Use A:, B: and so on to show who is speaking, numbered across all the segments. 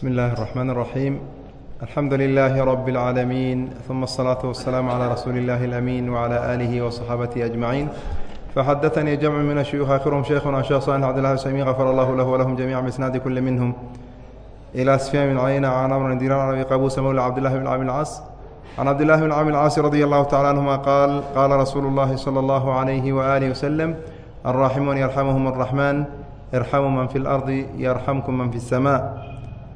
A: بسم الله الرحمن الرحيم الحمد لله رب العالمين ثم الصلاة والسلام على رسول الله الأمين وعلى آله وصحابته أجمعين فحدثني جمع من الشيوخ آخرهم شيخنا شيخ صالح عبد الله السميع غفر الله له ولهم جميعا بإسناد كل منهم إلى سفيان بن عيينة عن عمرو بن دينار عن أبي قابوس مولى عبد الله بن عامر العاص عن عبد الله بن عامر العاص رضي الله تعالى عنهما قال قال رسول الله صلى الله عليه وآله وسلم الراحمون يرحمهم الرحمن ارحموا من في الأرض يرحمكم من في السماء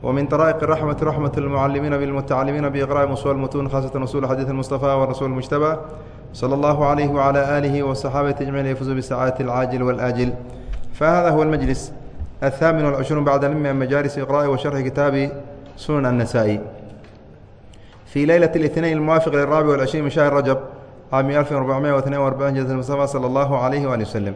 A: ومن طرائق الرحمة رحمة المعلمين بالمتعلمين بإقراء أصول المتون خاصة أصول حديث المصطفى والرسول المجتبى صلى الله عليه وعلى آله وصحابة أجمعين يفوزوا بسعادة العاجل والآجل فهذا هو المجلس الثامن والعشرون بعد المئة من مجالس إقراء وشرح كتاب سنن النسائي في ليلة الاثنين الموافق للرابع والعشرين من شهر رجب عام 1442 جزء المصطفى صلى الله عليه وآله وسلم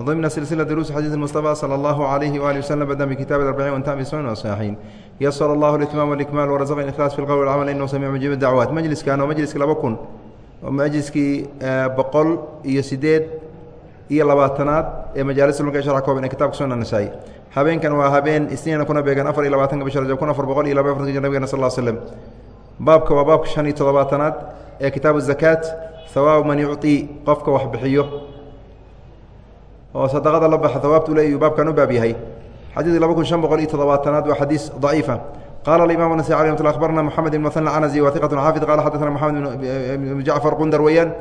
A: ضمن سلسلة دروس حديث المصطفى صلى الله عليه وآله وسلم بدأ بكتاب الأربعين وانتهى بسنن والصحيحين يسر الله الإتمام والإكمال ورزقنا الإخلاص في القول والعمل إنه سميع مجيب الدعوات مجلس كان ومجلس laba kun majliskii boqol iyo sideed iyo labaatanaad ee majaalis ulka sharca kooban ee kitabka sunan nasaa-i habeenkan waa habeen isniina kuna beegan afar iyo labaatanka bisha rajab kun afar boqol iyo laba afartanka jir nabigana sal l slem baabka waa baabka shan iyo toddobaatanaad ee kitaabu zakaat hawaabu man yucطii qofka wax bixiyo oo sadaqada la baxa hawaabtu le iyuu baabkan u baab yahay. Xadiid laba kun shan boqol iyo toddobaatanaad waa xadiis daciifa. Qala aimam nasai alي mt abarna mxamed ibn mn canazi wa xaafid qala xadana mxamed ibn jacfar qundar weeyaan.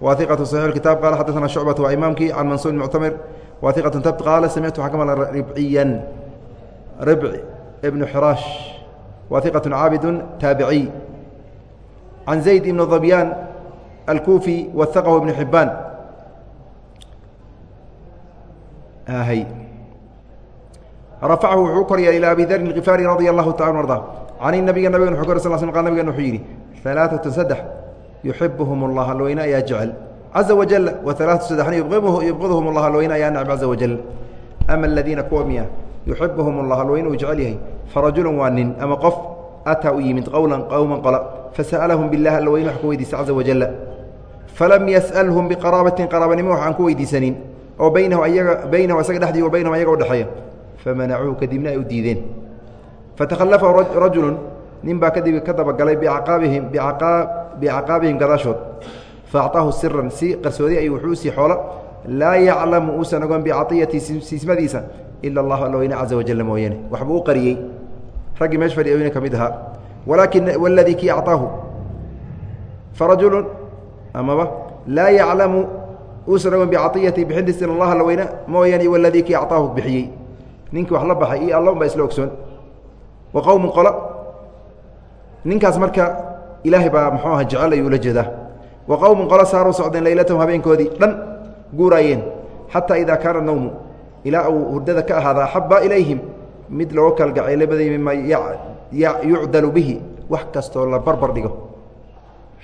A: Wa iqatu saxix kitab qala xadana shucbat waa imaamkii can mansuur muctamir wa tabt qaala samictu xakama ribciyan. Ribc ibnu xiraash wa iqatu caabidu taabiciy can zayd ibn dhabyaan alkufi wahaqahu ibn xibaan aahay rafacahu wuxuu u kor yeelay ilaa abi darin ifaari radia allahu taala arda can nabiga nabigan wuu kor sal sl qa nabigana wuxuu yidhi alaaatun saddex yuxibuhum allah alweyne ayaa jecel. Caza wajal wa alaaatu saddexna yubqiduhum allah alweyne ayaa nacb caza wajal ama aladiina kuwa miya yuxibuhum allah alweyne uu jecel yahay farajulun waa nin ama qof ataa u yimid qowlan qowman qola fasa'alahum bilah alweyne wax ku weydiistay caza wajal falam yas'alhum biqaraabatin qaraabanimo wax aan ku weydiisanin oo baynahu ayaga baynahu isaga dhexdii wa baynahum ayaga udhexeeya famanacuuhu kadibna ay u diideen. Fatakhallafa rajulu nin baa kadib ka dabagalay biacqaabihim bicaqaabihim gadaashood. Faacطaahu siran si qarsoodi ay wuxuu u sii xoola laa yaclamu uusan ogon bicatiyati siismadiisa ila allahu alweyne caza wajala mooyaane waxbuu u qariyey. Raggii meesh fadhi oyne ka mid ahaa walaakin waladii kii acطaahu farajulu amaba laa yaclamu uusan ogon bicatiyati bixintiisa ila allah alweyne mooyaane waladii kii acطaahu bixiyey. Ninkii wax la baxay iyo alla isla ogsoon. Wa qowmun qolo ninkaas marka ilaahay baa muxuu aha jecel ayuu ula jeedaa. Wa qowmun qolo saaruu socdeen laylatahum habeenkoodii dhan guuraayeen xataa idaa kaana nawmu ilaa uu hurdada ka ahaada axaba ilayhim mid looga kalgacayla baday mima yucdalu bihi wax kastoo la barbar dhigo.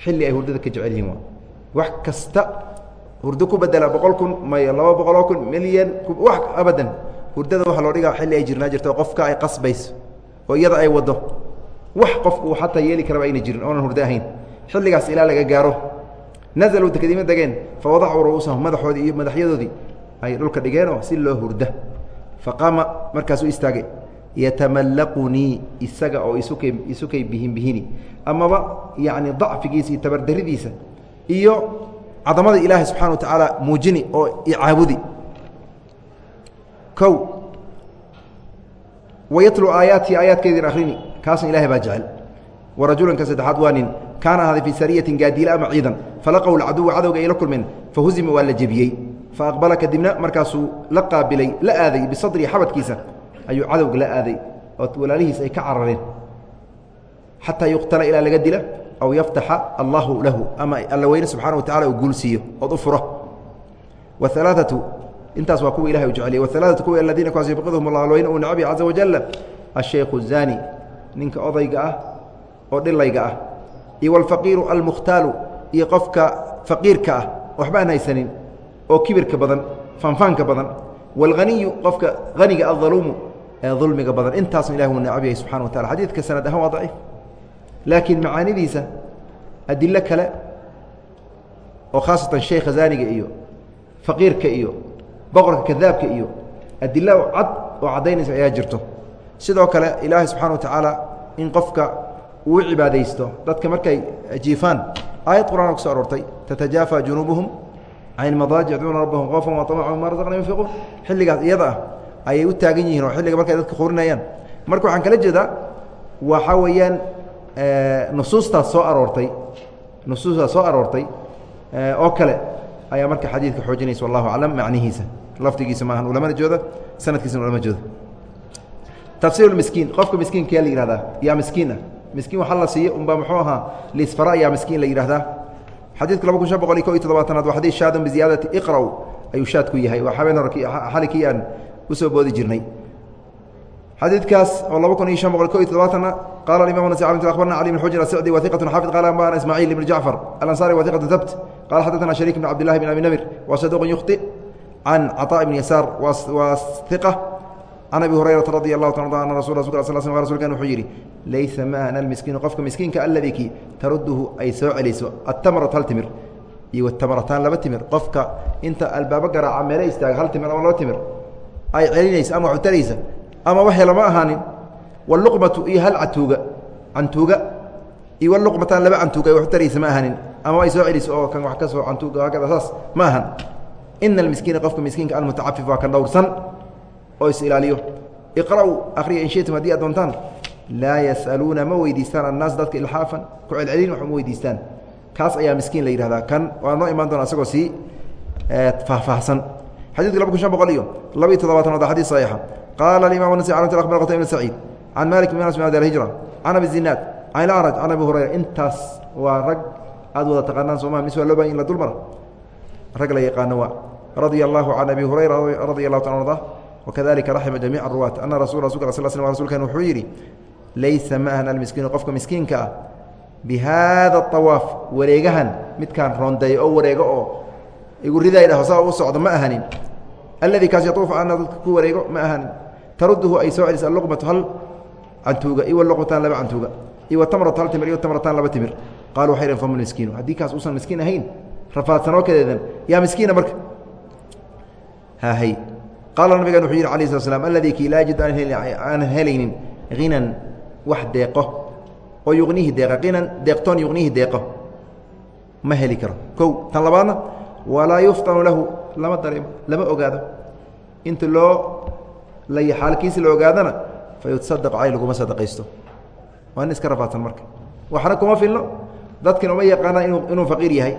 A: Xilli ay hurdada ka jecel yihiin wax kasta hurdo ku bedela boqol kun may laba boqoloo kun milyan wax abadan. Hurdada waxa loo dhigaa xilli ay jirnaa jirto qofka ay qasbayso oo iyada ay waddo wax qofku xataa yeeli karaba ayna jirin oonan hurdo ahayn. Xilligaas ilaa laga gaaro. Nazaluu kadibna degeen fa wadacuu ru'uusahum madaxoodii iyo madaxyadoodii ay dhulka dhigeenoo si loo hurda fa qaama markaasuu istaagay yatamallaqunii isaga oo isukay isukay bihin bihini. Amaba yacni dacfigiisa iyo tabardaridiisa iyo cadamada ilaahay subxana wa tacaala muujini oo icaabudi o wayatlu aayaati aayaadkeedin akrini kaasna ilahay baa jecel. Warajulanka saddexaad waa nin kaana ahaaday fii sariyatin gaadiila ama ciidan falaqow caduwa cadowga ay la kulmeen fahuzima waa la jebiyey. Faaqbala kadibna markaasuu la qaabilay la aaday bisadrii xabadkiisa ayuu cadowga la aaday oo walaalihiis ay ka carareen. Xataa yuqtala ilaa laga dila aw yaftaxa allahu lahu ama alla weyne subxana wa tacala uu guulsiiyo ood u furo waalaatu intaas waa kuwa ilahay u jeceliye waalaatu kuwa aladiina kuwaas yubqidhum allah alweyne uu necbi caza wajala ashaykhu zaani ninka odayga ah oo dhilayga ah iyo walfaqiiru almukhtaalu iyo qofka faqiirka ah waxba aan haysanin oo kibirka badan fanfaanka badan wاlhaniyu qofka haniga aldaluumu ee dulmiga badan intaasna ilahi wuu necab yahay subxana wa tacala xadiidka sanad ahaan waa daciif laakiin macaanidiisa adilo kale oo khaasatan sheykha zaaniga iyo faqiirka iyo boqorka kadaabka iyo adilo cad oo caddaynaysa ayaa jirto. Sidoo kale ilaahay subxana wa tacaala in qofka uu cibaadaysto dadka markay jiifaan aayad qur'aan ku so aroortay tatajaafa junuubuhum can madaajic yadcuuna rabbahum qoofan wa amacan mima yunfiquun. Xilligaas iyada ah ayay u taagan yihiin oo xilliga markay dadka qurinayaan marka waxaan kala jeedaa waxaa weeyaan nusuustaas soo aroortay nusuustaas soo aroortay oo kale ayaa marka xadiidka xoojinaysa wallahu aclam macnihiisa. Lafdigiisa maahan ulamana jooda sanadkiisana ulama jooda. Tafsiir miskiin qofka miskiinkaa la yihahdaa yaa miskiin ah. Miskiin waxaa la siiya unbaa muxuu ahaa lisfara yaa miskiin la yihahdaa xadiidka laba kun shan boqol iyo ko iyo toddobaatanaad waa xadiid shaadun biziyaadati iqra'u ayuu shaad ku yahay. Waa habeen hore xali kii aan u soo boodi jirnay xadiidkaas oo laba kun iyo shan boqol ko iyo toddobaatana qala imam nas abarna cali bn xujr ascdi wahiqatu xaafid qala ambana ismaaciil ibn jacfar alansari wahiqatu habt qala xaddatana shariik bn cabd llahi bn abi namir wa saduqun yukhti can caطاء bn yasaar waa iqa can abi hurayrata radi allahu ta ana rasul sl sl sl rsulkan wuxuu yidhi laysa maahna almiskiinu qofka miskiinka alladii kii taruduhu ay soo celiso atamrat hal timir iyo watamrataan laba timir qofka inta albaabo garaaca meele istaaga hal timir ama laba timir ay celinaysa ama waxutaraysa ama wax lama ahaanin. Waluqmatu iyo hal catuuga cantuuga iyo waluqmataan laba cantuuga ay waxutaraysa ma ahaanin. Ama ay soo celiso oo kan wax ka soo cantuuga hakada saas ma ahan. Ina almiskiina qofka miskiinka almutacafif waa kan dhowrsan oo is ilaaliyo. Iqra'u akhriya in shitum haddii aad doontaan laa yas'aluuna ma weydiistaan annaas dadka ilxaafan ku celcelin wax weydiistaan. Kaas ayaa miskiin la yihahdaa kan waa noo imaan doona asagoo sii faahfaahsan. Xadidka laba kun shan boqol iyo laba iyo toddobaatanood waa xadis saxiixa qaala qtay ibn saciid can malik bn anas bin abd alhijra can abi zinaad can ilacraj can abi hurayra intaas waa rag aad wada taqaanaan sooma mis waa loo baahan in la dulmara rag la yaqaano waa radia allahu can abi hurayra radia allahu ta arda wakadalika raxima jamiic aruwaat ana rasul rasulka sl sl rsulkan wuxuu yidhi laysa ma ahna almiskiinu qofka miskiinka ah bi haada awaaf wareegahan midkaan roondeeya oo wareego oo igu riday dhah saa u socdo ma ahanin alladii kaas yatuufu ana dadka ku wareego ma ahanin taruduhu ay soo celisa aluqmatu hal cantuuga iyo luqmataan laba cantuuga iyo watamratu hal timir iyo tamrataan laba timir. Qalu waxay dhn fama miskiinu? Haddii kaas uusan miskiin ahayn rafaadsanoo kadeedan yaa miskiina marka. Hahay qaala nabigan wuxuu yidhi alayh slat slam alladii kii laa yajid aanan helaynin hinan wax deeqo oo yuqnihi deeqa hinan deeqtoon yuqnihi deeqo ma heli karo. Kow tan labaadna walaa yuftanu lahu lama dareemo lama ogaado. Inta loo lay xaalkiisi la ogaadana fa yutasadaq caley laguma sadaqaysto. Waa nin iska rafaadsan marka. Waxna kuma filno. Dadkina uma yaqaanaan inu inuu faqiir yahay.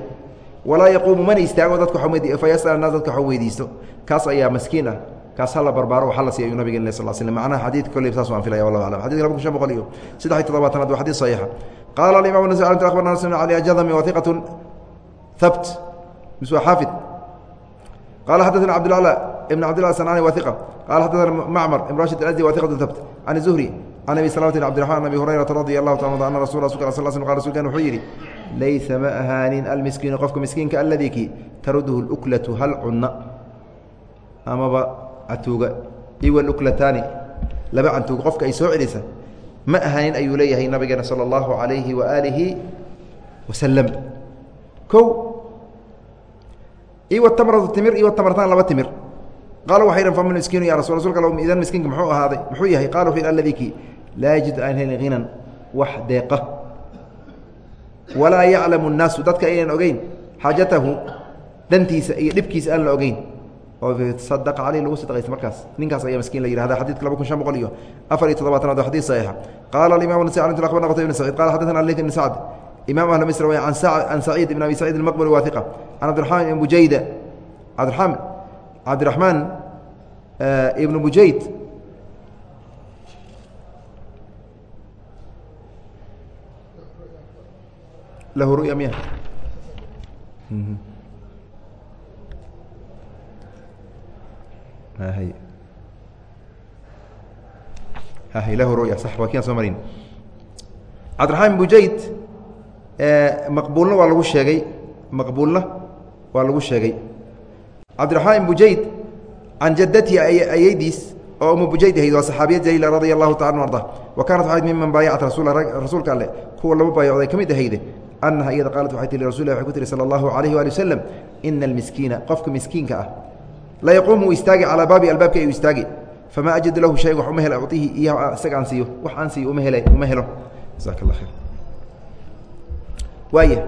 A: Walaa yaquumu mana istaago dadka fa yasal annaas dadka wax weydiisto. Kaas ayaa maskiin ah. Kaas hala barbaaro waxa la siiy ayuu nabig sal sl macnaha xadiidka kolley saas waan filaya wallahu aclam. Xadidka laba kun shan boqol iyo saddex iyo toddobaatanaad waa xadiid saxiixa. Qaala alimam nas akhbarna nas ali ajadami wahiqatu habt mis waa xaafid. Qala xadaثna cabdالعlى بn cabdالله sanani wa ثiqa qala xadaثna macmar ibn rashid aزdi wa ثiqatu habt can الzuhri can abi salamatin cabdiرaحman abi hurayrata radi allahu ta ana rasul rasulka sl sl qa rsulkan wuxuu yidhi laysa ma ahaanin almiskiinu qofka miskiinka alladii kii taruduhu اluklatu hal cunna amaba catuuga iwa luklataani laba cantuuga qofka ay soo celisa ma ahaanin ayuu leeyahay nabigeena salى اllahu عalayhi waalihi wasalam o iwa tamratu timir iwa tamrataan laba timir qaala waxay dhan faman miskiinu ya rasul rasulka low idan miskiinka muxuu ahaaday muxuu yahay qaala wuxuu yidhi laa yajid aan helin hinan wax deeqa walaa yaclamu nnaasu dadka aynan ogeyn xaajatahu dhantiisa iyo dhibkiisa aan la ogeyn oo sadaqa caleyh lagu sadaqaysta markaas ninkaas ayaa miskiin la yihahda xadidka laba kun shan boqol iyo afar iyo todobaatanaad oo xadiid saxiixa qaala alimamu ibn sacd akhbarna qutayba ibn sacid qala xaddathana alif ibn sacd imam ahlu misr waye an saciid ibn abi saciid almaqbul wathiqa can cabdiraxmaan ibn bujayda cabdiraxmaan cabdiraxmaan ibnu bujayd lahu ruya miya lahu ruya sax waa kian soo marin. Cabdiraxmaan ibn bujayd maqbuulna waa lagu sheegay. Maqbuulna waa lagu sheegay cabdiraxmaan ibn bujayd can jadatihi ayeydiis oo umu bujayd ahayd waa saxaabiyad jaliila radia allahu taala anu arda. Wa kaanat waxayd miman baayacat rasul rasuulka alle kuwa lama baayocday ka mid ahayde annaha iyada qaalat waxay tii lirasulilah waxay ku tihi sala allahu calayhi waali wasalam ina almiskiina qofka miskiinka ah la yaquumu uu istaagi calaa baabi albaabka ayuu istaagi. Famaa ajidu lahu shay wax uma hel uihi iyo isaga aan siiyo wax aan siiyo uma hele uma helo. Jasaaka allah khayr. Waaya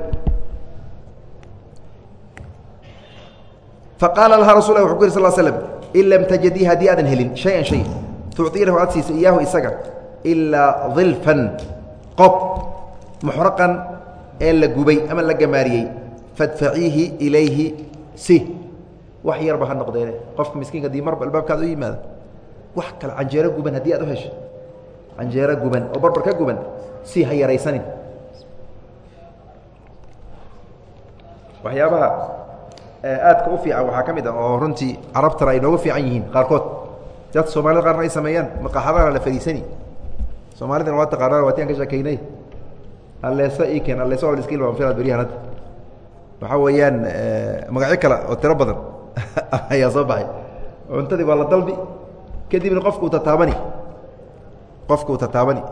A: faqaala lahaa rasul wuxu ku yiri sal slm in lam tajidii haddii aadan helin shay-an shay tucطiinahu aad siisa iyaahu isaga ilaa dilfan qob muxraqan ee la gubay ama la gamaariyey fadfaciihi ilayhi si wax yarba ha noqdeene qofka miskiinka dii marba albaabkaada u yimaada wax kale canjeero guban haddii aad u hesho canjeero guban oo barbar ka guban si ha yaraysanin waxyaabaha aadka u fiican waxaa ka mid ah oo runtii carabtana ay nooga fiican yihiin qaarkood. Dadka soomaalida qaarna ay sameeyaan maqaaxadana la fariisani. Soomaalidana waa taqaanaan waati aan ka sheekeynay alleesa ii keen alleesa waa iska ilmaam filaad beryahan hadda. Waxaa weeyaan magacyo kale oo tiro badan ayaa soo baxay. Cuntadii waa la dalbi kadibna qofku u tataabani. Qofku u tataabani.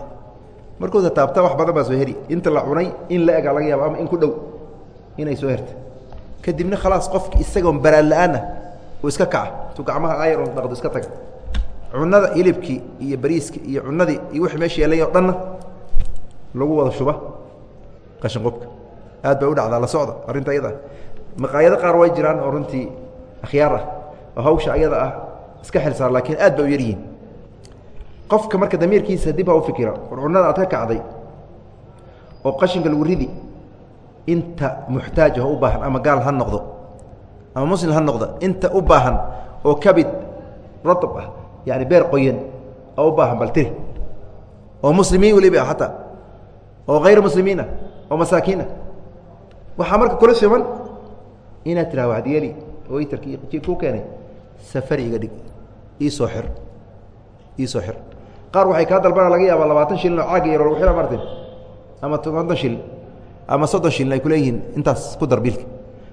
A: Markuu tataabta wax badan baa soo heri inta la cunay in la ega laga yaabo ama in ku dhow inay soo herta kadibna khalaas qofki isagoon baraan la'aanah uu iska kaca. Intuu gacmaha ayar un dhaqdo iska taga. Cunada hilibkii iyo bariiski iyo cunadii iyo wixii meesha yeelay o dhanna lagu wada shuba. Qashin qubka aad bay u dhacdaa la socda arrinta ayada. Maqaayado qaar way jiraan oo runtii akhyaar ah oo hawsha ayada ah iska xilsaar laakiin aad bay u yaryihiin. Qofka marka damiirkiisa dib ha u fikira war cunada aad ka kacday oo qashinka lagu ridi inta muxtaaja u baahan ama gaal ha noqdo ama muslim ha noqdo inta u baahan oo kabid ratab ah yani beer qoyan oo u baahan bal tiri. Oo muslimiin weliba ah ataa oo hayr muslimiin ah oo masaakiin ah. Waxaa marka kula siman inaad tiraa waxad yeeli waytarki ji ku keenay safari iga dhig iisoo xir iisoo xir. Qaar waxay kaa dalbana laga yaaba labaatan shilin oo caaga yar lagu xira martin ama tobantan shilin ama soddon shilin ay kuleeyihiin intaas ku dar biilka.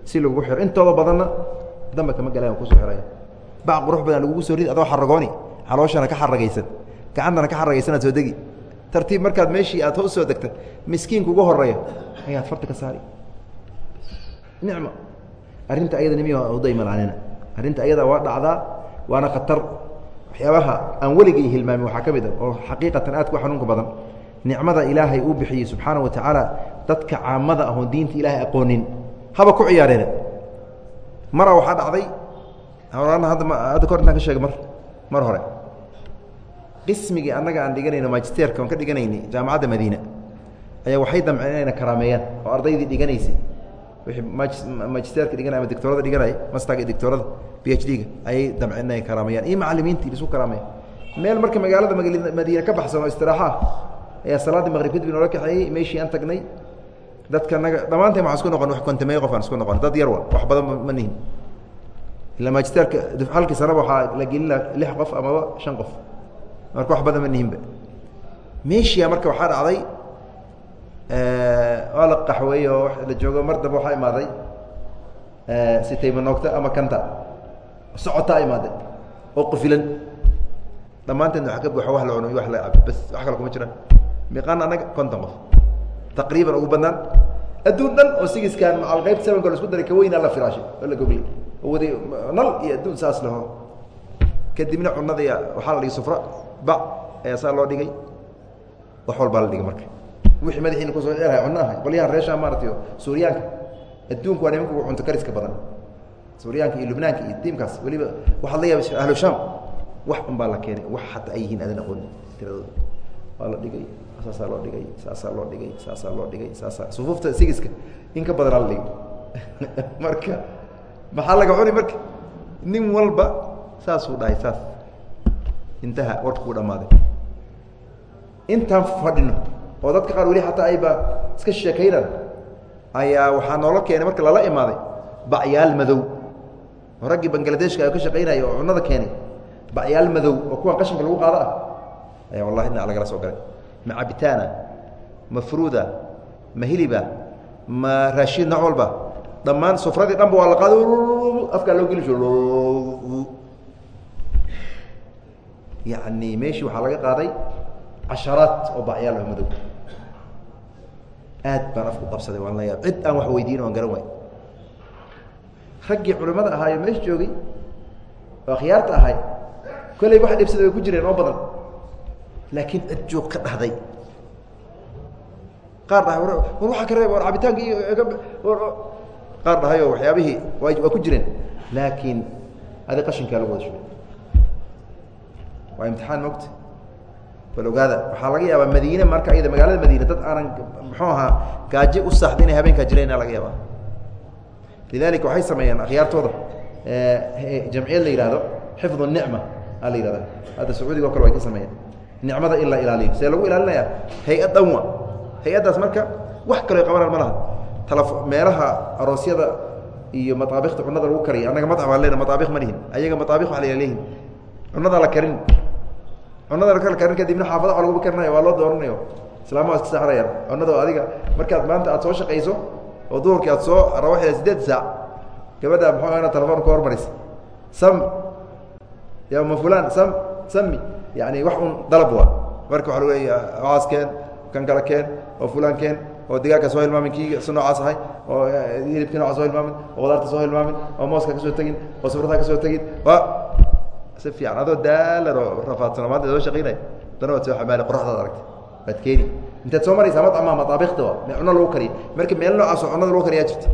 A: Si lagugu xiro intooda badanna damba kama galaan ku soo xiraya. Bac qurux badan lagugu soo ridi adoo xaragooni xalooshana ka xaragaysan gacantana ka xaragaysanaad soo degi. Tartiib markaad meeshii aad hoos soo degta miskiinka ugu horreeya ayaad farta ka saari. Nicma. Arrinta ayada nimiy udaymalaanin arrinta ayada waa dhacdaa waana khatar. Waxyaabaha aan weligay hilmaamin waxaa ka mid a oo xaqiiqatan aad ku xanuunka badan. Nicmada ilaahay uu bixiyey subxaana wa tacaala dadka caamada ahoon diinta ilaahay aqoonin. Haba ku ciyaareen. Mara waxaa dhacday horana hadda hadda kor intaan ka sheegay mar mar hore. Qismigii annaga aan dhiganayno magisterka oon ka dhiganaynay jaamacadda madiina ayaa waxay damceen inayna karaameeyaan oo ardaydii dhiganaysay. Wixii magisterka dhiganay ama doctorada dhiganay mastaga iyo doctorada b h d-ga ayay damceen inay karaameeyaan. Iyo macallimiintii la isku karaameeya meel marka magaalada madiine ka baxsan oo istiraaxa ah ayaa salaaddii maqrib kadib noola kaxeeyey meeshii aan tagnay dadka naga dhammaanteen waxaan isku noqon? Wax kontameeye qof aan isku noqon. Dad yar wa wax badan ma nihin. Ila magisterka halkii sanaba waxaa la gelina lix qof amaba shan qof. Marka wax badan ma nihinba meeshia marka waxaa dhacday waa la qaxweey oo la joogo mar dambe waxaa imaaday sitayma noogta ama kanta. Socotaa imaaday oo qufilan. Dhammaanteedna waa ka buuxa wax la cuno iyo wax la cabo bas wax kale kuma jiraan miqaan annaga konton qof taqriiban ugu badnaan. Adduun dhan oo sigiskaan macal qayb sevenka la isku daray kaweynaa la firaashay oo la goglay oo waday nal iyo adduun saas laho. Kadibna cunadaya waxaa la dhigay sufra bac ayaa saa loo dhigay. Wax walbaa la dhigay marka. Wixii madaxiina ku soo dheerahay cunno ahay qolyahan reesha maaragtay oo suuriyaanka. Adduunku waa nimanka ugu cunto kariska badan. Suuriyaanka iyo lubnaanka iyo tiimkaas weliba waxaad la yaabay ahlu shaam wax un baa la keenay wax hata ay yihiin adan aqoonin tiradooda waa la dhigay saasaa loo dhigay saasaa loo dhigay saasaa loo dhigay saasaa sufuufta sigiska in ka badanaa la dhigay marka maxaa laga cuni marka? Nin walba saasuu dhahay saas. Intaha warka kuu dhammaaday intaan fadhino oo dadka qaar weli hataa ayba iska sheekaynaan ayaa waxaa noola keenay marka lala imaaday bacyaal madow. Oo raggii bangladeshka ka shaqaynaya oo cunnada keenay bacyaal madow oo kuwan qashinka lagu qaado ah. Ayaa wallahi dhinac lagala soo galay ma cabitaana ma fruuda ma hiliba ma raashiid nooc walba. Dhammaan sufradii dhanba waa la qaada afkaa loo geli jiro yacni meeshii waxaa laga qaaday casharaad oo bacyaal oo madow. Aad baan afku qabsaday waan la yaab. Cid aan wax weydiin o an garan waay. Raggii culimmada ahaayo meesha joogay oo akhyaarta ahay kolley waxa dhibsada way ku jireen oo badan laakiin cid ka dhahday. Qaar dhahay war waaa ka reeb war cabitaanka iyo qaar dhahayoo waxyaabihii waa ku jireen. Laakiin adi qashinkaa lagu wada shubay. Waa imtixaan mogta bal waxaa laga yaabaa madiine marka ayada magaalada madiine dad aanan muxuu ahaa gaajo u saaxda inay habeenkaa jireenaa laga yaabaa. Lidalika waxay sameeyaan akhyaartooda jamciyad la yihahdo xifd الnicma a la yihahda hadda sacuudiga o kale way ka sameeyaan nicmada in la ilaaliyo. See lagu ilaalinaya hay'ad dhanwa hay'addaas marka wax kaloo qabanaan ma laha talaf meelaha aroosyada iyo mataabikta cunada lagu kariya annaga madcam aan lena mataabik ma lihin. Ayaga mataabik waa la leeyihiin. Cunadaa la karin. Cunada la karin kadibna xaafada wa lagu karinayo waa loo dooranayo. Islaamaha iska saarayaan cunado adiga markaad maanta aad soo shaqayso oo duhurkii aad soo rawaxda sideed saac. Gabadha muxuu ina telefoon ka hormarisa sam. Ya ma fulan sam sami yani wax un dalab waa. Marka waa lagu leeya waxaas keen kan kale keen oo fulan keen oo digaagka soo hilmaamin kii si noocaas ahay oo hilibkii noocaas soo hilmaamin oo qudaarta soo hilmaamin oo mooska ka soo tegin oo sufrada ka soo tegin wa si fiican. Adoo daalan oo rafaadsan maanta soo shaqaynaya dana waad soo xamaali qoraxdaad aragtay. Waad keeni. Intaad soo maraysaa madcama mataabikta wa cuno lagu kariya marka meel noocaasoo cunada lagu kariyaa jirta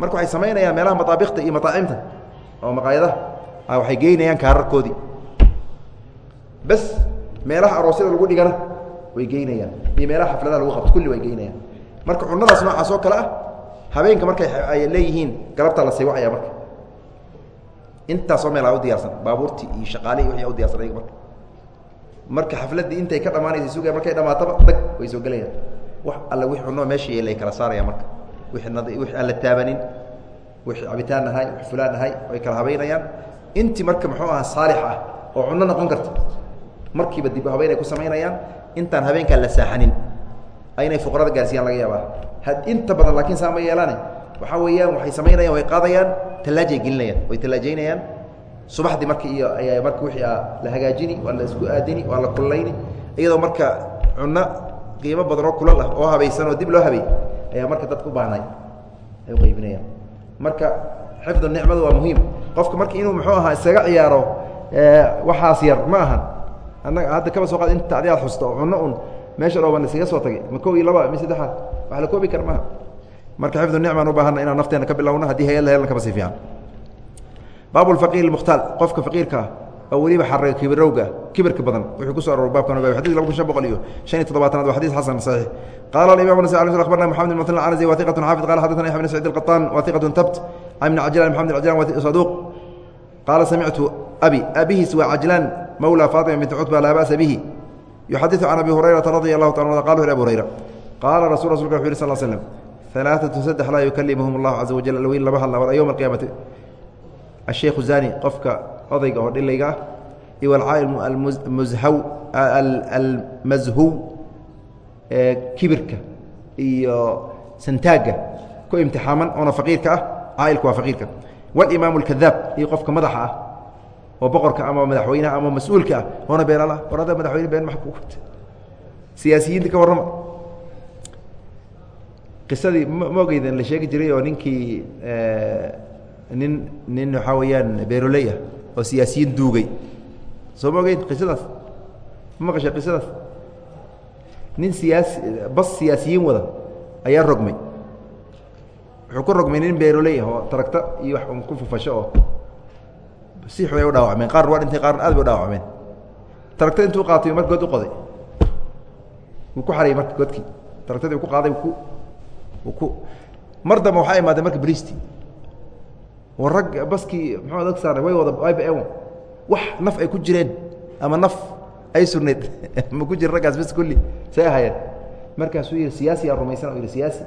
A: marka waxay samaynayaan meelaha mataabikta iyo mataacimta oo maqaayadaha waxay geynayaan kaararkoodii bes meelaha aroosyada lagu dhigana way geynayaan iyo meelaha xafladaha lagu qabto kulli way geynayaan marka cunadaas noocaas oo kale ah habeenka markay ay leeyihiin galabtaa la saywacaya marka. Intaasoo meel a u diyaarsan baabuurtii iyo shaqaalihii wixii u diyarsan ayaga marka. Marka xafladdii intay ka dhamaanaysa sugaya markay dhamaataba dag way soo gelayaan wax alle wix cunoo meesha yeelay kala saaraya marka. Wixii nad wixii aan la taabanin wixii cabitaan ahay wix fulaan ahay way kala habaynayaan intii marka muxuu ahaa saalix ah oo cunno noqon karta markiiba dib habeyn ay ku samaynayaan intaan habeenkaan la saaxanin. Aynay fuqarada gaarsiiyaan laga yaabaa. Inta badan laakiin saa ma yeelaane waxaa weeyaan waxay samaynayaan way qaadayaan tallaajay gelinayaan way tallaajaynayaan subaxdii marka iyo ayaa marka wixii la hagaajini waa la isku aadini waa la kullayni iyadoo marka cunno qiimo badan oo kulal ah oo habaysan oo dib loo habeey ayaa marka dadka u baahnay ay u qaybinayaan. Marka xifdu nicmadu waa muhiim. Qofka marka inuu muxuu ahaa isaga ciyaaro waxaas yar ma ahan annaga hadda kaba soo qaad in tacdi aad xusto cunno un meesha dhooban isaga soo tagay ma kow iyo laba ma saddexaad wax la koobi kara maaha marka xifdu nicmaan u baahanna inaan nafteena ka bilowno haddii hay'ad la heelna kaba sii fiican. Baabu lfaqiir ilmukhtaal qofka faqiirka ah oo weliba xarray kibirowga kibirka badan wuxuu ku so aroror baabkan bab xadidka laba kun shan boqol iyo shan iyo toddobaatanaad waa xadis xasan saxiix. Qala alإimam nasa alay sl abarna moxamed ibn mutl anasi wahiqatun xaafid qala xadana yaxya bn sacid alqaطaan wahiqatun tabt. An ibn cajlan maxamed cajlan saduuq. Qaala samictu abi. Abihiis waa cajlaan mawlى faطima bint cutba laa ba'sa bihi yuxadiثu can abi hurayrata radi allahu ta qala abu hurayra qaala rasul rasulka wuxu yh sl slm ثalaaثaة saddex laa yukalimhum اllahu caza wajal alweyn laba hadla wala ywma اqiyaamati الشheikh zani qofka odayga oo dhilayga ah iyo alcaal muzhaw almazhuw ee kibirka iyo santaagga ku imtixaaman oona faqiirka ah caailka waa faqiirka wاlimaam اlkadaab iyo qofka madaxa ah oo boqorka ama madaxweyneha ama mas'uulka ah oona beenala war ada madaxweyne been maa siyaasiyiinta ka warrama. Qisadii ma ogeydan la sheegi jiray oo ninkii nin nin waxaa weeyaan beeroley ah oo siyaasiyiin duugay. Soo ma ogeyn qisadaas? Ma maqashay qisadaas? Nin siyaasi bas siyaasiyiin wada ayaa rogmay. Wuxuu ku rogmay nin beeroley ah oo taragta iyo wax un ku fufasho oo si xun ay u dhaawacmeen qaarna waa dhintay qaarna aad bay u dhaawacmeen. Taragta intuu qaatay marka god u qoday. Wuu ku xarayay marka godkii taragtadii ku qaaday ku ku. Mar dambe waxaa imaadeen marka bristi war rag baskii muxuu dag saarnay way wada ibm wax naf ay ku jireen ama naf ay surneed. Ma ku jira raggaas bas kulli say ahaayeen markaasuu yihi siyaasi yaa rumaysan u yihi siyaasi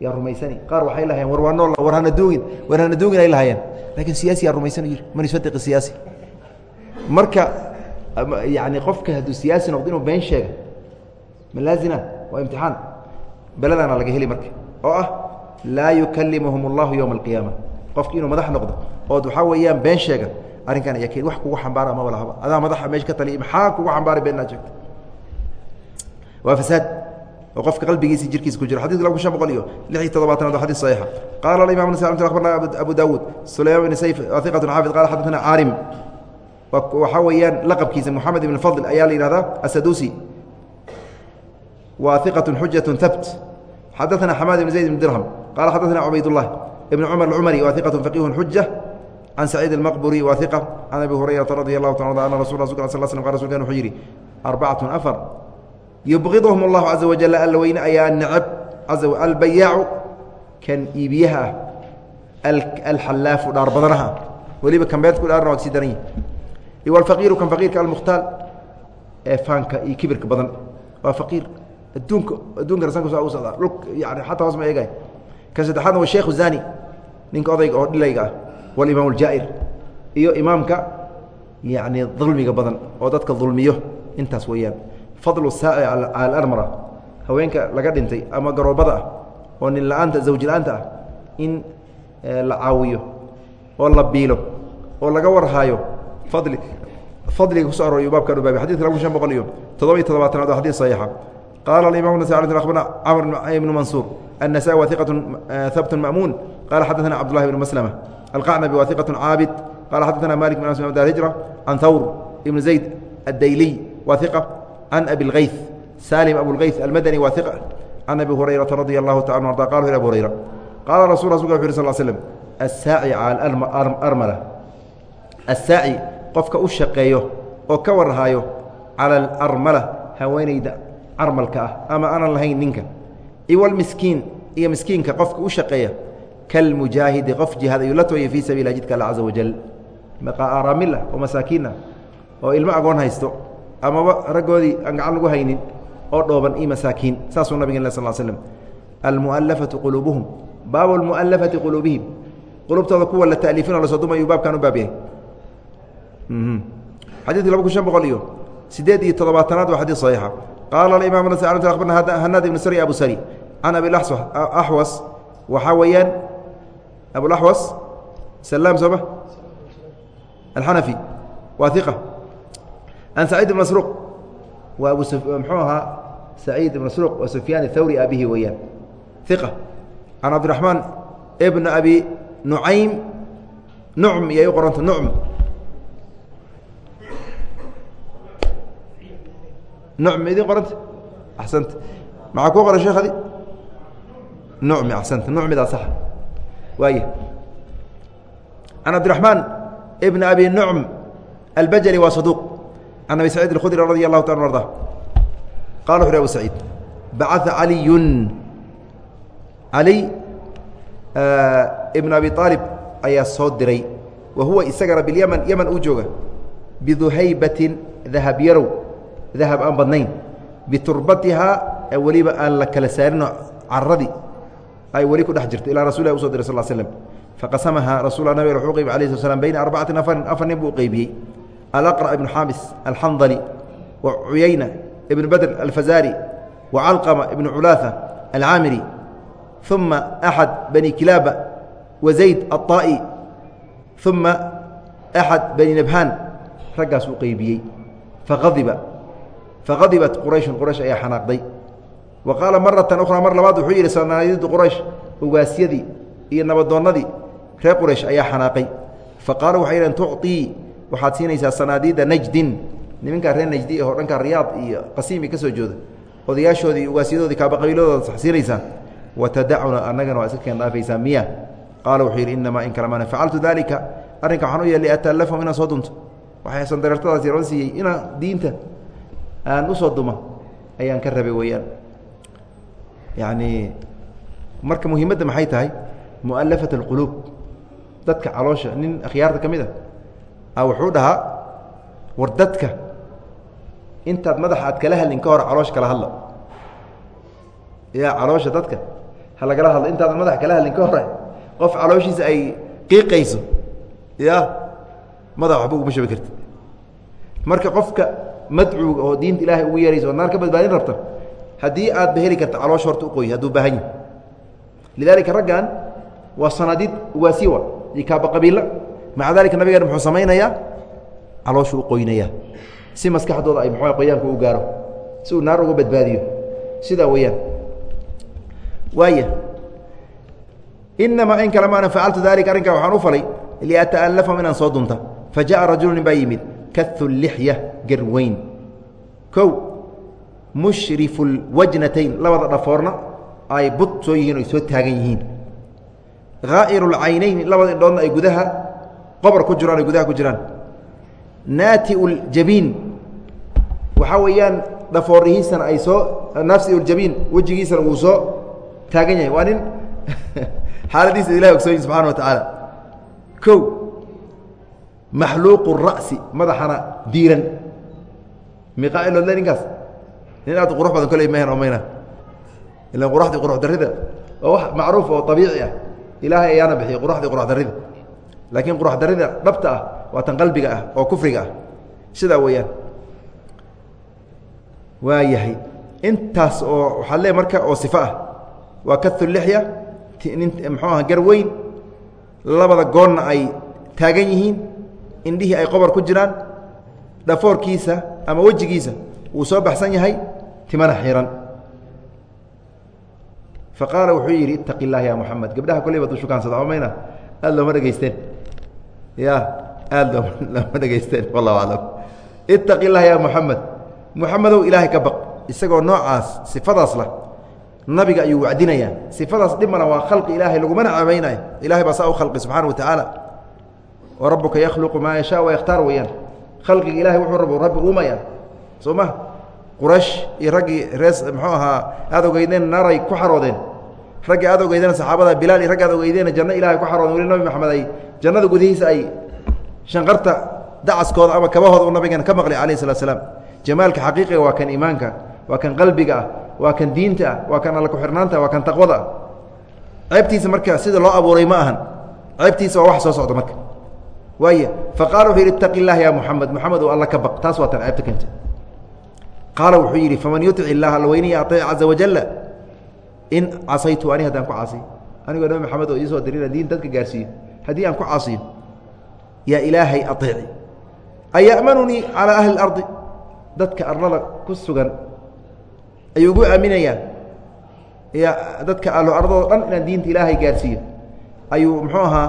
A: yaa rumaysani. Qaar waxay lahayeen war waa nool war hana duugin war hana duugin ay lahayeen laakiin siyaasi yaa rumaysan u yihi man yusadiqi siyaasi. Marka yani qofka hadduu siyaasi noqdo inuu been sheega malaazina waa imtixaan. Beledana laga heli marka. Oo ah laa yukalimhum اllahu yowma alqiyaama qofki inuu madax noqdo ood waxaa weeyaan been sheega arrinkan ayaa keen wax kugu xambaara lahaba adaa madaxa meesha ka taliya maxaa kugu xambaaray been inaad sheegto waa fasaad oo qofka qalbigiisi jirkiisa ku jiro xadidku laba shan boqol iyo lix iyo toddobaatanaad waa saxiixa qaala alimam nasa raxmatulah akhbarna abu daawuud sulayman ibn sayf hiqatun xaafid qala xadathana caarim waxaa weeyaan laqabkiisa moxamed ibn fadl ayaa la yihahdaa asadusi wa hiqatun xujatun habt xadaثana xamaad ibn zayd ibn dirham qala xadaثana cubaydullah ibn cumar alcumari wa hiqatun faqihun xuja can saciid almaqburi wa hiqa can abi hurayrata radi allahu taala ana rasul a sal slm qa rasulkan wuxuu yidhi arbacatun afar yubqidhum اllahu caza wajal alla ayaa necab albayaacu kan iibiyaha ah alxallaafu dhaar badanaha weliba kambeedku dhaarna waa ka sii daran yihi wاlfaqiiru kan faqiirka almukhtaal ee faanka iyo kibirka badan waa faqiir adduunka adduunka rasanka saa u socdaa yani xataa hoos ma eegay ka saddexaadna waa sheekhu zani ninka odayga oo dhilayga ah walimaam aljaa'ir iyo imaamka yacni dulmiga badan oo dadka dulmiyo intaas weeyaan fadlu saaci cala alarmara haweenka laga dhintay ama garoobada ah oo nin la-aanta zawji la-aanta ah in la caawiyo oo la biilo oo laga warhaayo fadli fadliga kuso arooriyo baabkan ubaabi xadidka laba kun shan boqol iyo toddoba iyo todobaatanaad waa xadis saxiixa qaala alimam nasa akhbarna camr ibnu mansuur النساء وثقة ثبت مأمون قال حدثنا عبد الله بن مسلمة القعنبي وثقة عابد قال حدثنا مالك بن أنس بن الهجرة عن ثور بن زيد الديلي وثقة عن أبي الغيث سالم أبو الغيث المدني وثقة عن أبي هريرة رضي الله تعالى عنه وارضاه قال إلى أبو هريرة قال رسول الله صلى الله عليه وسلم الساعي على الأرملة الساعي قفك أشقيه oo ka warhaayo cala alarmala haweenayda carmalka ah ama aanan lahayn ninka iwalmiskiin iyo miskiinka qofka u shaqeeya kalmujaahidi qof jihaad ayuu la tooyay fii sabiila jidka alla caza wajal aramil ah oo masaakiin ah oo ilmo agoon haysto amaba raggoodii aan gacan lagu haynin oo dhooban iyo masaakiin saasuu nabigeen sal slm almu'alafatu quluubuhum baabu lmu'alafati quluubihim qulubtooda kuwa la ta'liifin oo la soo dumayuu baabkan u baab yahay. Xadidki laba kun shan boqol iyo sideed iyo toddobaatanaad waa xadid صaxiixa qaala aimam abarna hanaad ibn sari abu sari can abi axwas waxaa weeyaan abulaxwas salaam sooma alxanafi waa iqa can saciid ibn masruuq waa abu mxuu ahaa saciid ibn masruuq waa sufyaan athawri abihi weeyaan. Iqa can cabdiraxmaan bn abi nucaym nucm iyay u qoranta nucm nucmi idin qoranta. Axsanta maxaa kuu qoran sheekadi nucmi axsanta nucmidaa saxa. Waaya can cabdiraxmaan ibn abi nucm albajali waa saduuq can abi saciid alkhudri radi allahu taala arda qala wuxu abu saciid bacaa caliyun cali ibn abi aalib ayaa soo diray wa huwa isagana bilyman yeman uu jooga biduhaybatin dahab yarow dahab aan badnayn. Biturbatihaa ee weliba aan la kala saarinoo caradii ay weli ku dhex jirto ilaa rasul lah uso diray sal slm faqasamahaa rasul nabig wuxuu qeybiy alayh sl slam bayna arbacatin afarin afar nin buu qeybiyey alaqra ibnu xamis alxandali wa cuyayna ibnu badr alfazari wa calqama ibnu culaaha alcaamiri uma axad bani kilaaba wa zayd aلطaa'i uma axad bani nabhaan raggaas uu qeybiyey faadiba faqadibat qurayshun quraysh ayaa xanaaqday wa qaala maratan ukhraa mar labaad wuxuu yidhi sanaadidu quraysh ugaasyadii iyo nabadoonnadii reer quraysh ayaa xanaaqay fa qaaluu waxay yidhaheen tucطii waxaad siinaysaa sanaadiida najdin. Nimankaa reer najdi ahoo dhankaa riyaad iyo qasiimi ka jooda odayaashoodii iyo ugaasyadoodii kaaba qabiiladooda sax siinaysaa. Wa tadacuna annagana waa iska dhaafaysaa miya. Qaala wuxuu yidhi inamaa in kala mana facaltu daalika. Arrinka waxaan u yeelay atallafahum inaan soo dunto. Waxay sandareertadaas yaroon siiyey inaan diinta aan u soo duma ayaan ka rabay weeyaan. Yacni marka muhiimadda maxay tahay? Mu'alafat alquluub dadka caloosha nin akhyaarta ka mid a a wuxuu dhahaa war dadka intaad madaxa aad kala hadlin ka hor caloosha kala hadla ya caloosha dadka ha lagala hadlo. Intaadan madaxa kala hadlin ka hore qof calooshiisa ay qiiqayso ya madax waxba uguma shabi karti marka qofka madcuuga oo diinta ilaahay ugu yeeraysa oo naar ka badbaadin rabta haddii aad ba heli karta caloosha horta uqoy hadduu baahan yahi lidaalika raggan waa sanaadiid ugaasiwa iyo kaaba qabiila maca dalika nabigeena muxuu samaynayaa? Calooshu u qoynaya si maskaxdooda ay muxua qoyaanku u gaaro. Si uu naar uga badbaadiyo. Sidaa weeyaan. Waaya inamaa in kale maana facaltu dalika arrinkaa waxaan u falay liata'allafahum inaan soo dunta. Fa rajulu nin baa yimid kahu lixya garweyn kow mushrifu lwajnatayn labada dhafoorna ay bud yihiin o soo taagan yihiin. Haa'iru lcaynayn labada indhoodna ay gudaha qobor ku jiraan ay gudaha ku jiraan. Naati ljabiin weeyaan dhafoorihiisana ay soo nafsi wejigiisana wuu soo taagan yahay. Waa nin xaaladiisa ilahi ogsoonyi subxana wa tacaala kow maxluuqu ra'si madaxana diiran. Iloodle ninkaas nin aad qurux badan koley mahan oo mayna. Ilan quruxdii qurux darrida. Waa wax macruuf oo abiici ah. Ilaahay ayaana bixiya quruxdii qurux darrida laakiin qurux darrida dhabta ah waa tan qalbiga ah oo kufriga ah. Sidaa weeyaan. Waa yahay intaas oo waxaad le marka oo sifo ah waa kaulixya mxuu aha garweyn labada goonna ay taagan yihiin indhihii ay qobor ku jiraan dhafoorkiisa ama wejigiisa wuu soo baxsan yahay timana xiran. Fa wuxuu yidhi itaqi اllah ya moxamed gabdhaha koleyba du shukaansada mayna aada looma dhegaysteen ya aada looma dhegaysteen wallahu aclam. Itaqi اllah ya moxamed moxamedow ilaahay ka baq. Isagoo noocaas sifadaas lah nabiga ayuu wacdinayaa sifadaas dhibmana waa khalqi ilaahay lagumana cabaynayo ilahay baa saa u khalqi subxaana wa tacaala wa rabbuka yakhluqu maa yashaa wayakhtaar weeyaan. Khalqiga ilahay wuxuu rabo rabbi uumaya soo ma? Quraysh iyo raggii rees muxuu ahaa aad ogeydeen naray ku xaroodeen raggii aad ogeydeen saxaabada bilaal iyo raggi aad ogeydeen janno ilahay ku xaroodeen weli nabi maxamed ay jannada gudihiisa ay shanqarta dacaskooda ama kabahooda u nabigeena ka maqli alayh salatu slaam jamaalka xaqiiqiga waa kan iimaanka waa kan qalbiga ah waa kan diinta ah waa kan alla ku-xirnaanta waa kan taqwada. Ah ceebtiisa marka sida loo abuuray ma ahan. Ceebtiisa waa wax soo socda marka. Waay faqala wuxuu yidhi itaqi اlah ya muxamed muxamed oo alla ka baq. Taas waa tan ceebta kenta qaala wuxuu yidhi faman yutic illaha alla weyniya caza wajala in casaytu ani haddaan ku caasiy anigoo nabi maxamed oo iisoo dirina diin dadka gaarsiiyo haddii aan ku caasiyo yaa ilaahay aeeci an ya'manunii calaa ahli اlardi dadka arlada ku sugan ayuu ugu aaminayaa. Dadka ahlu ardado dhan inaan diinta ilaahay gaarsiiyo. Ayuu muxuu ahaa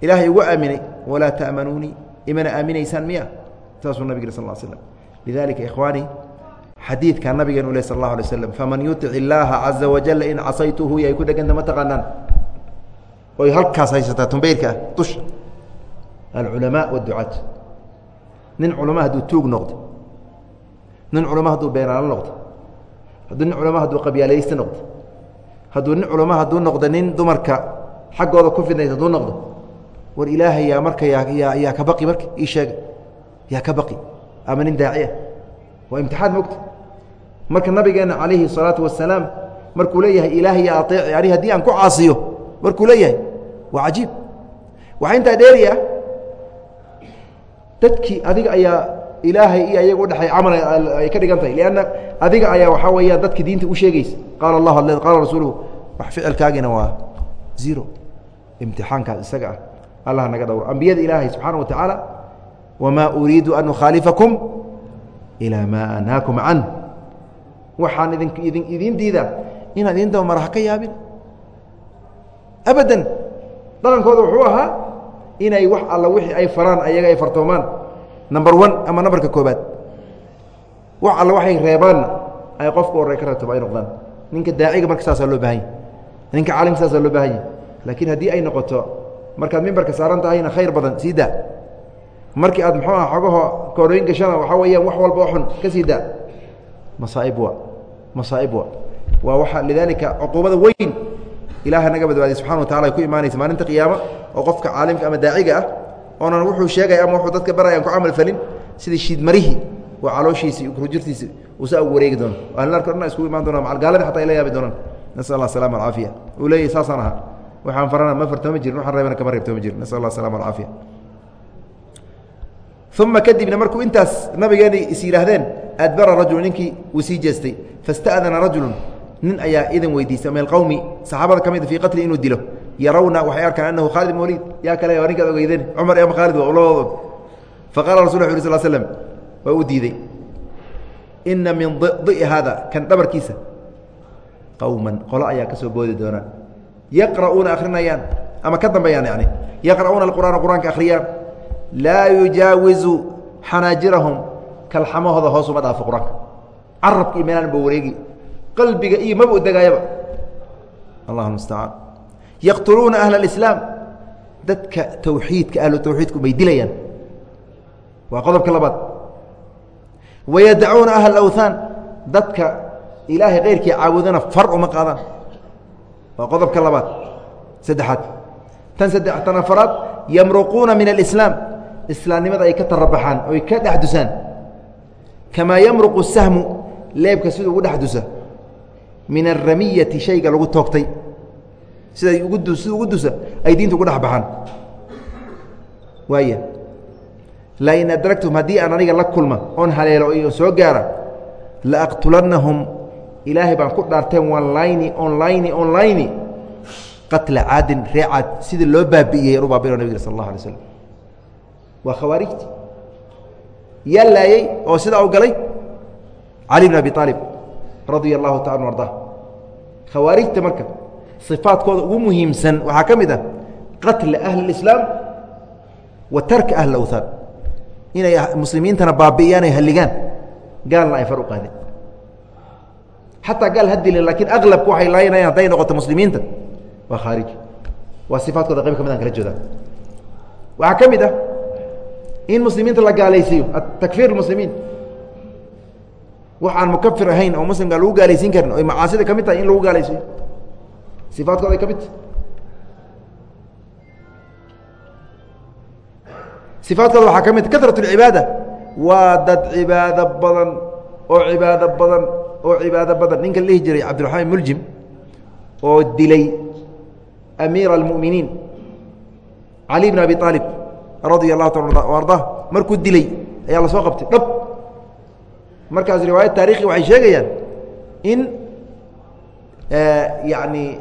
A: ilaahay ugu aaminay walaa ta'manuunii imana aaminaysaan miya saasuu nabig sal slam lidalika ikhwaanii xadiidkaa nabigeen u leh sal اllahu alay slam faman yutic illaaha caza wajala in casaytuhu yay ku dheganta ma taqaanaan? Oy halkaas haysataa tumbeyrka dusha alculamaa wاducaat nin culama hadduu tuug noqdo nin culama hadduu beenaalo noqdo hadduu nin culama hadduu qabyaalayste noqdo hadduu nin culama hadduu noqdo nin dumarka xaggooda ku fidnays hadduu noqdo war ilaahay yaa marka yaa yaa yaa ka baqi marka ii sheega yaa ka baqi ama nin daaci ah. Waa imtixaan mogta marka nabigeena calayhi الsalaatu wasalaam markuu leeyahay ilaahay ya aeeci ani haddii aan ku caasiyo markuu leeyahay waa cajiib. Waxaa intaa dheeri dadkii adiga ayaa ilaahay iyo ayaga udhexay camal ay ka dhigan tahay lanna adiga ayaa waxaa weeyaan dadka diinta u sheegaysa. Qaala allah qaala rasuuluhu wax ficilkaagina waa zero. Imtixaankaas isaga ah allah naga dhowro ambiyada ilaahay subxaana wa tacaala wamaa uriidu an ukhaalifakum ilaa maa anhaakum can waxaan idiin diidaa inaan idin daba mara ha ka yaabin. Abadan dhaqankooda wuxuu ahaa inay wax alla wixii ay faraan ayaga ay fartoomaan. Number one ama numberka koobaad wax alla waxay reebaanna ay qofka horey ka reebtaba ay noqdaan. Ninka daaciga marka saasaa loo baahan yahy ninka caalimka saasaa loo baahan yahy laakiin haddii ay noqoto markaad mimbarka saaran tahayna khayr badan sii daa. Markii aad muxuu aha xogaho koorooyin gashana waxaa weeyaan wax walba oo xun ka sii daa masaaib wa masaaib wa. Waa waa lidaalika cuquubada weyn ilaah naga badbaadiy subxana wa tacala ay ku imaanaysa maalinta qiyaama oo qofka caalimka ama daaciga ah oonan wuxuu sheegaya ama wuxuu dadka baraya aan ku camal falin sidii shiidmarihii oo calooshiisii rujirtiisi uu saa ugu wareegi doono. Ahlarka dhan iskugu imaan doona macalgaalada xataa ay la yaabi doonaan nasal allah asalama alcaafiya uu leeyahy saasaan ahaa. Waxaan farana ma fartooma jirin waxaan reebana kama reebtooma jirin. Nasal allah asalama alcaafiya uma kadibna markuu intaas nabigeena is yidhaahdeen adbara rajulu ninkii uu sii jeestay fasta'dana rajulu nin ayaa idan weydiistay min alqowmi saxaabada ka mid fii qatli inuu dilo. Yarawna waxay arkaan anahu khaalid ibn yaa kale waa ninkaad ogeydeen cumar ama khaalid waa labadood faqala rasul uu sl slm waa u diiday ina min di'i haada kan dhabarkiisa qowman qolo ayaa ka soo boodi doonaan yaqra'uuna akhrinayaan ama ka dambeeyaan yani yaqra'uuna alqur'aana qur'aanka akhriyaan laa yujaawizu xanaajirahum kalxamahooda hoos uma dhaafo qur'aanka. Carabka iyo meelaan ba wareegi qalbiga iyo maba u degaayaba allahu mustacaan yaqtuluuna ahla alislaam. Dadka tawxiidka ahlu tawxiidku may dilayaan. Waa qodobka labaad. Wayadacuuna ahla awthaan. Dadka ilaahay keyrkii caabudana far uma qaadaan waa qodobka labaad. Saddexaad. Tan saddex tan afaraad. Yamruquuna min alislaam. Islaamnimada ay ka tarabaxaan oy ka dhex kamaa yamruqu sahmu leebka siduu ugu dhex dusa min alramiyati shayga lagu toogtay. Siday sida ugu dusa ay diinta ugu dhex baxaan. Waaya lain adragtum haddii aan aniga la kulma oon haleelo iyo soo gaara laaqtulannahum ilaahay baan ku dhaarteen onlayni onlayni onlayni qatla caadin ree caad sidii loo baabi'iyey an u baabino nabig sal allah alay slam waa khawaarijti yaa laayey oo sidaa u galay cali bn abi aalib radia allahu taala arda khawaarijta marka صifaadkooda ugu muhiimsan waxaa ka mid ah qatla ahli اislaam wa tarka ahli awthaan inay muslimiintana baabi'iyaan ay halligaan. Gaalna ay far u qaadeen. Xataa gaal ha dilin lakiin aklabka waxay laayanayaan hadday noqoto muslimiinta waa khaariji waa sifaadkooda qayb ka mid aan kala jeedaa waxaa ka mid ah in muslimiinta la gaalaysiiyo takfiir muslimiin wax aan mukafir ahayn oo muslimka lagu gaalaysiin karin oy macaasida ka mid tahay in lagu gaalaysiiyo sifaadkooda ay ka mid tahay sifaadkooda waxaa ka mid karat waa dad cibaado badan oo cibaado badan oo cibaado badan ninka la dhihi jiray cabdiraxmaan muljim oo dilay amiira اlmuminiin cali bn abi aalib radia allahu ta arda markuu dilay ayaa la soo qabtay. Dhab. Markaas riwaayad taarikhi waxay sheegayaan in yani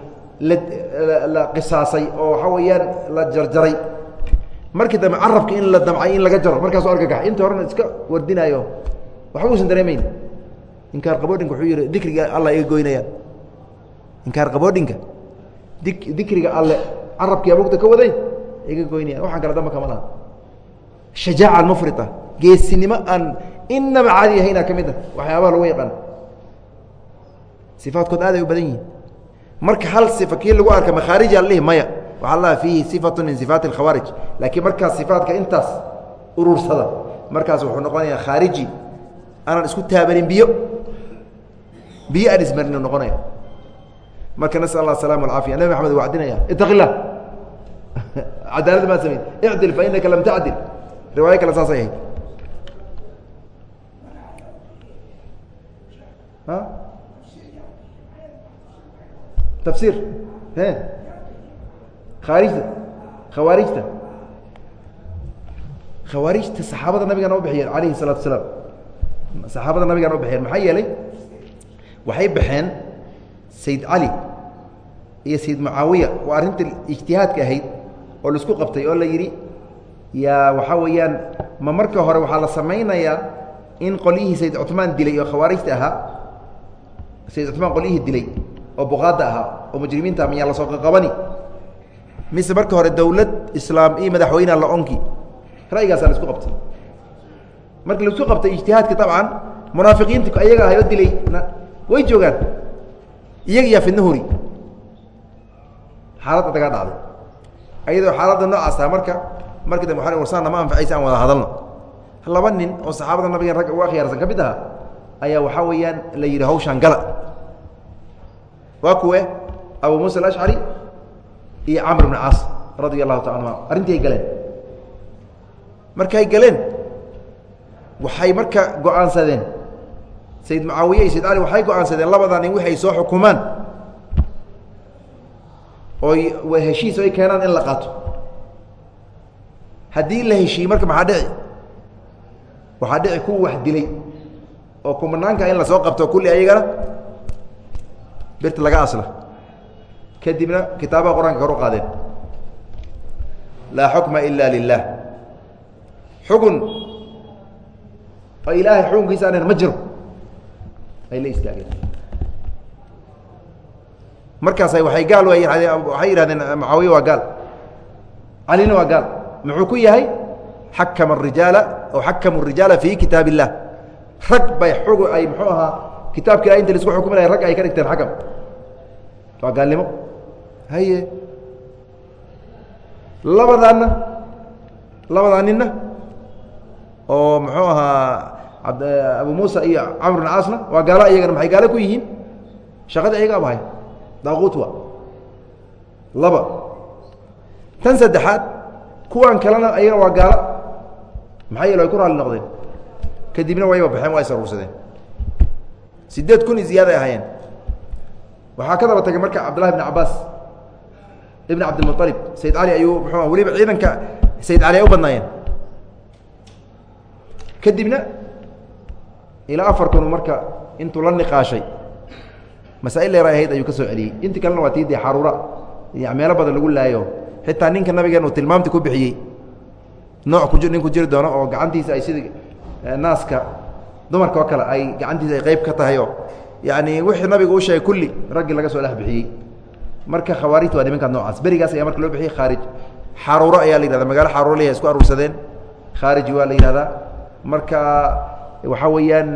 A: la qisaasay oo waxaa weeyaan la jarjaray. Markii dambe carabka in la damcay in laga jaro markaasu argagax inta horena iska wardinaayo. Waxba usan dareemayn. Inkaar qaboodhinka wuxuu yihi dikriga alla iga goynayaan. Inkaar qaboodhinka. Di dikriga alle carabkiia mugta ka waday iga goynayaan waxaan kala damba kama laha. Shajaaca almufrita geesinimo aan inaba caadi ahaynaa ka mid a waxyaabaha lagu yaqaan. Sifaadkood aaday u badan yihiin marka hal sifa kii lagu arka makhaarij alihi maya waxaa la fiihi sifatu min sifaati اkhawaarij laakiin markaas sifaadka intaas urursada markaas wuxuu noqonayaa khaariji. Aanan isku taabanin biyo. Biyo aan ismarino noqonaya. Marka nasal allah asalama alcaafiya nabi maxamed waa cadinaya itaqi lah cadaalad maa samayn. Icdil fa inaka lam tacdil. Riwaayo kale saasay ahayd. Tafsiir. E khaarijta. Khawaarijta. Khawaarijta saxaabada nabigana u bixiyeen alayhi الsalatu asalaam saxaabada nabigana u bixiyeen maxaa yeelay? Waxay baxeen sayd cali iyo sayd mucaawiya. Waa arrinta ijtihaadka ahayd oo la isku qabtay oo la yidhi yaa waxaa weeyaan ma marka hore waxaa la samaynayaa in qolyihii sayd cuثmaan dilay oo khawaarijta ahaa sayd cuثmaan qolyihii dilay oo buqaadda ahaa oo mujrimiinta miyaa la soo qaqabani? Mise marka hore dawlad islaam iyo madaxweyneha la-onki ra'yigaasaa la isku qabtay. Markii la isku qabtay ijtihaadka dabcan munaafiqiinta ayaga ahay oo dilay way joogaan. Iyaga yaa fidna hori. Xaaladda dagaa dhacday ayadoo xaaladda noocaas taha marka markii dambe waa warsaan nama anfacaysa aan wada hadalno. Laba nin oo saxaabada nabigan ragga uga khiyaarsan ka mid ahaa ayaa waxaa weeyaan la yidhi hawshaan gala. Waa kuwe abu muusa alashcari iyo camr bn caas radia allahu taala anhuma. Arrintii ay galeen. Markay galeen waxay marka go'aansadeen. Sayd mucaawiye iyo sayd cali waxay go'aansadeen nin wixi soo xukumaan oy heshiis ay keenaan in la qaato. Haddii la heshiiyey marka maxaa dhici? Waxaa dhici kuwa wax dilay oo kumanaanka in la soo qabto kulli ayagana birta laga asla. Kadibna kitaabaha qur'aanka kor u qaadeen. Laa xukma ila lilah xukun. Oo ilaahay xukunkiisa anan ma jiro. Ay la istaageen markaasay waay gaal waxay yidhahdeen mucaawiya waa gaal. Calina waa gaal. Muxuu ku yahay? Xakama الrijaala oo xakamu rijaala fii kitaab illah rag bay xog ay muxuu ahaa kitaabka ilah inta la isku xukminaya rag ay ka dhigteen xakam. Waa gaalnimo. Haye. Labadaanna labadaa ninna oo muxuu ahaa abu muusa iyo camr bn caasna waa gaalo iyagana maxay gaalo ku yihiin? Shaqada bahay daaquut wa? Laba. Tan saddexaad kuwan kalena ayagana waa gaalo maxaa yeele ku raali noqdeen. Kadibna wayba baxeen waa is aruursadeen kun i ziyaaday ahaayeen. Waxaa ka daba tagay marka cabdullahi bn cabaas ibn cabdilmualib sayid cali ayuu muxuu weliba ciidanka sayid cali ay u badnaayeen. Kadibna ilaa afar kun marka intuu la niqaashay masaa'il dheer ay ahayd ayuu ka soo celiyey. Intii kalena waa tii dee xaruura meelo badan lagu laayo. Xitaa ninka nabigeen uu tilmaamti ku bixiyey. Nooc kuji nin ku jiri doono oo gacantiisa ay sida naaska dumarka oo kale ay gacantiisa ay qeyb ka tahay oo yacni wixii nabiga uu sheegay kulli raggii laga soo dhex bixiyey. Marka khawaarijta waa nimankaas noocaas. Berigaas ayaa marka loo bixiyey khaarij. Xaruuro ayaa la yihahda magaalo xaruuro leeyahay isku aruursadeen. Khaariji waa la yihahdaa marka waxaa weeyaan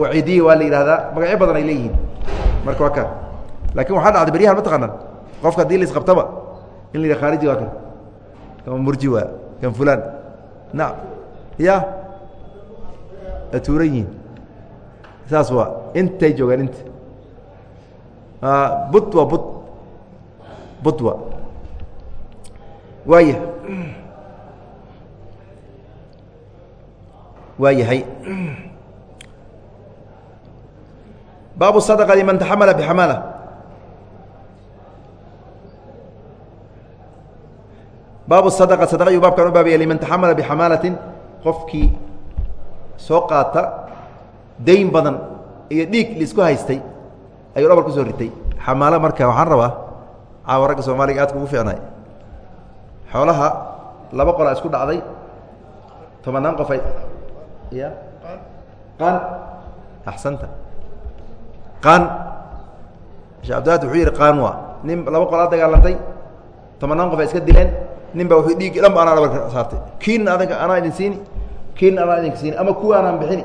A: waciidiya waa la yihahdaa magacyo badan ay leeyihiin marka waa ka. Lakin waxaa dhacday beryahan ma taqaanaan. Qofka haddii laisqabtaba in la yidhah khaariji waa kan kama murji waa kan fulan nacam ya. Atuuran yihiin. Saas waa intay joogaan inta. Bud waa bud bud wa waaya waa yahay baabu صadqadi man taxamala bxamala baabu sadqa sadqa ayuu baabkan u baabiya liman taxamala bixamaalatin qofkii soo qaata dayn badan iyo dhiig la isku haystay ayuu dhabar ku soo ritay. Xamaalo marka waxaan rabaa caawa ragga soomaaliga aadka ugu ficnay xoolaha laba qolaa isku dhacday qaan? Shee abdilaad wuxuu yidhi qaan waa. Nin laba qolaa dagaalantay tobanaan qof ay iska dileen nin baa wuxuu dhiiggi dhan ba anaa dhabarka saartay. Kiinna adanka anaa idin siini kiinna anaa idinka siini ama kuwa anaan bixini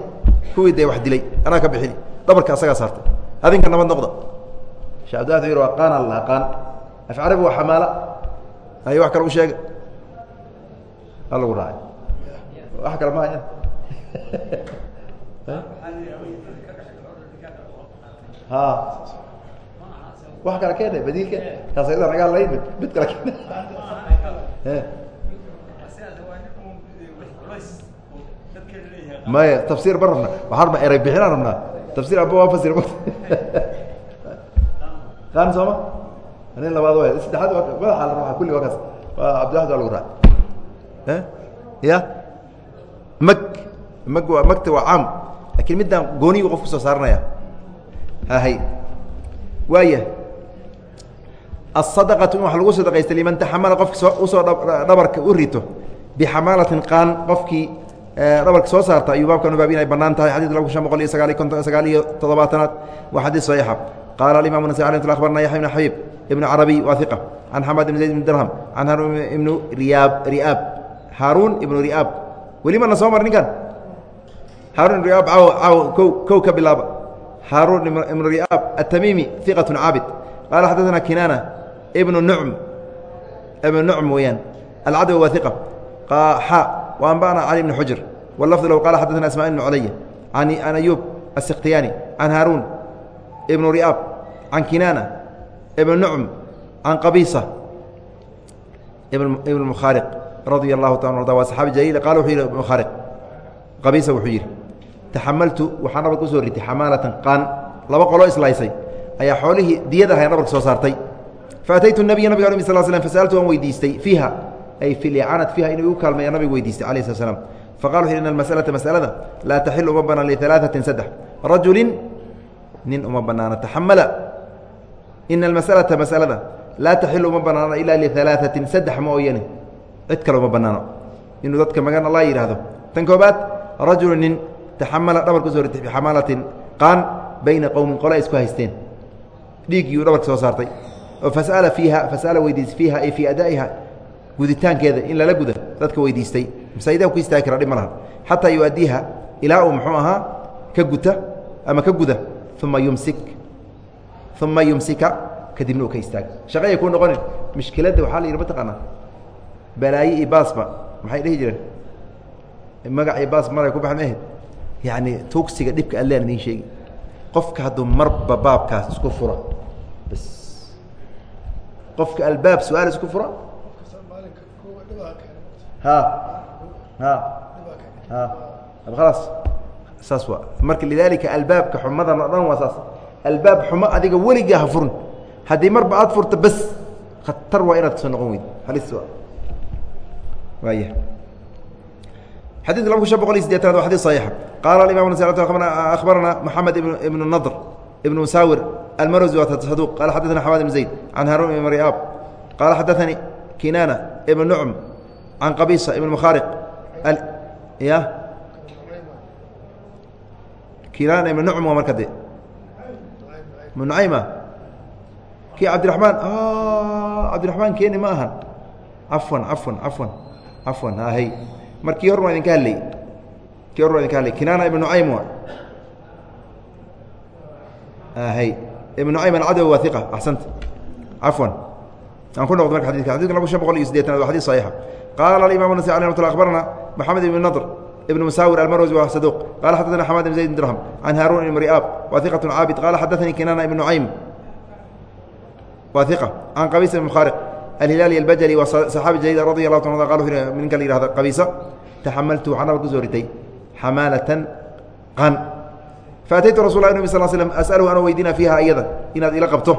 A: kuwii dee wax dilay anaa ka bixini dhabarka asagaa saartay. Adinka nabad noqda. Shee abdilaad wuxuu yidhi waa qaanaa la dhahaa qaan. Af carabi waa xamaala. Ay wax kale u sheega a lagu raacay wax kale ma wax kale keena badiilka? Kaas ayada nagaa layn mid kale keena maya tafsir ba rabna. Waxaan rabnaa eray bixinaan rabnaa tafsir aba waa fasir qaan sooma? Nin labaad wa saddexaad madaxa la raa kulli waa kaas. Waa cabdilaxd waa lagu raa ya? Mag. Mag waa magta waa caam. Lakin middaan gooniyu qof ku soo saaranaya hahay waaya. Aلsadaqatu in wax lagu sadaqaysta liman taxamala qofki soo u soo dhabarka u rito. Bixamaalatin qaan qofkii dhabarka soo saarta ayuu baabkan u baabin ay bannaan tahay. Xadid laba kun shan boqol iyo sagaal iyo konton sagaal iyo toddobaatanaad waa xadiid saxiixa. Qaala alimam nasai alay tul abarna yaxya ibn xabiib ibn carabiy waa iqa can xamad ibn zayd ibn dirham. Can haruun ibnu riyaab riaab haaruun ibnu riaab weli mana soo mar ninkan haarun ibnu riaab caaw caaw kow kow ka bilaaba haaruun ibn riaab atamiimi iqat caabid qaala xadaana kinaana ibnu nucm ibnu nucm weeyaan. Alcadawi waa iqa xa wa anba'na cali bni xujr wlafdu low qaala xadaana ismaaiil bn colaya an ayuub asikhtiyaani can haaruun ibnu riaab can kinaana ibnu nucm can qabiisa ibn mukhaariq radia allahu ta arda. Waa saxaabi jaliil qala wuxuu yidhi ibn mukhaariq qabiisa wuxuu yidhi taxamaltu waxaa nabar ku soo ritay xamaalatan qaan. Laba qoloo islaysay. Ayaa xoolihii diyada ahaa nabarka saartay. Faataytu nabiya nabiga alm sal slm fasaltu waan weydiistay fiiha. Ay fi fiiha inuu igu kaalmeeya nabigu weydiistay cala slat slam faqal wuxu in almasalata masalada laa taxilu uma bannaan lialaaثatin saddex. Rajulin nin uma bannaana taxamala. Ina almasalata masalada laa taxilu uma bannaana ilaa lialaaثatin saddex mooyane. Cid kale uma bannaano inuu dadka magan alla yidhaahdo. Tan koobaad rajulu nin taxamala dhabar ku soo ritay bixamaalatin qaan bayna qowmin qole ay isku haysteen. Dhiiggii uu dhabarka soo saartay. Oo fasala fiiha fasala weydiisay fiiha ay fii adaa'iha guditaankeeda in lala guda dadka weydiistay. Masaajidaha ku istaagi kara dhib ma laha. Xataa yuaddiiha ilaa uu muxuu ahaa ka guta ama ka guda uma yumsik uma yumsika kadibna uu ka istaaga shaqayay kuu noqonin. Mushkiladda waxaa la yidhi mataqaanaa balaaye iyo baasba maxay dhihi jireen? Magac iyo baas maray ku baxa maahed yacni tuugsiga dhibka allaan idiin sheegi qofka hadduu marba baabkaas isku fura bas qofka albaab su'aal isku fura ha ha ha khalaas saas waa marka lidaalika albaabka xumadan o dhan waa saas albaab xumo adiga weligaa ha furin haddii marba aad furto bas khatar waa inaad ka soo noqon weyd halis waa waaya xadidka laba kun shan boqol iyo sideetanaad waa xadis saxiixa qaala imam akhbarana moxamed ibnu nadr ibnu musaawir almarwsi waa saduq. Qala xadaثana xamad ibn zayd can haarun ibn mariaab qaala xadaثanii kinana ibn nucm can qabisa ibn mukhaariq ya? Kinana ibn nucm waa marka de nucayma kii cabdiraxmaan cabdiraxmaan keeni ma ahan cafwan cafwan cafwan cafwan hay markii hor waa idinka hadlay kii hor waa idinka hadlay kinana ibn nucaym wa hay ibn nucaym alcadawi waa iqa axsanta cafwan aan ku noqdo marka xadidka xadidka laba shan boqol iyo sideetanaad waa xadis saxiixa qaala alimam nasi alih mat akhbarana moxamed ibn nadr ibn musaawir almarwsi waa saduq qala xadaثana xamad ibn zayd bn dirham can haarun ibn ri'aab wa iqaة caabid qala xadaثanii kinana ibn nucaym wa iqa can qabisa ibn mukhaariq alhilaali albajali waa saxaabi jaliil radi allah ta qal ninka la yihahda qabiisa taxamaltu waxaan nabad ku soo ritay xamaalatan qan faataytu rasul lah nabi sal slm as'aluhu anoo weydina fiiha iyada inaad ila qabto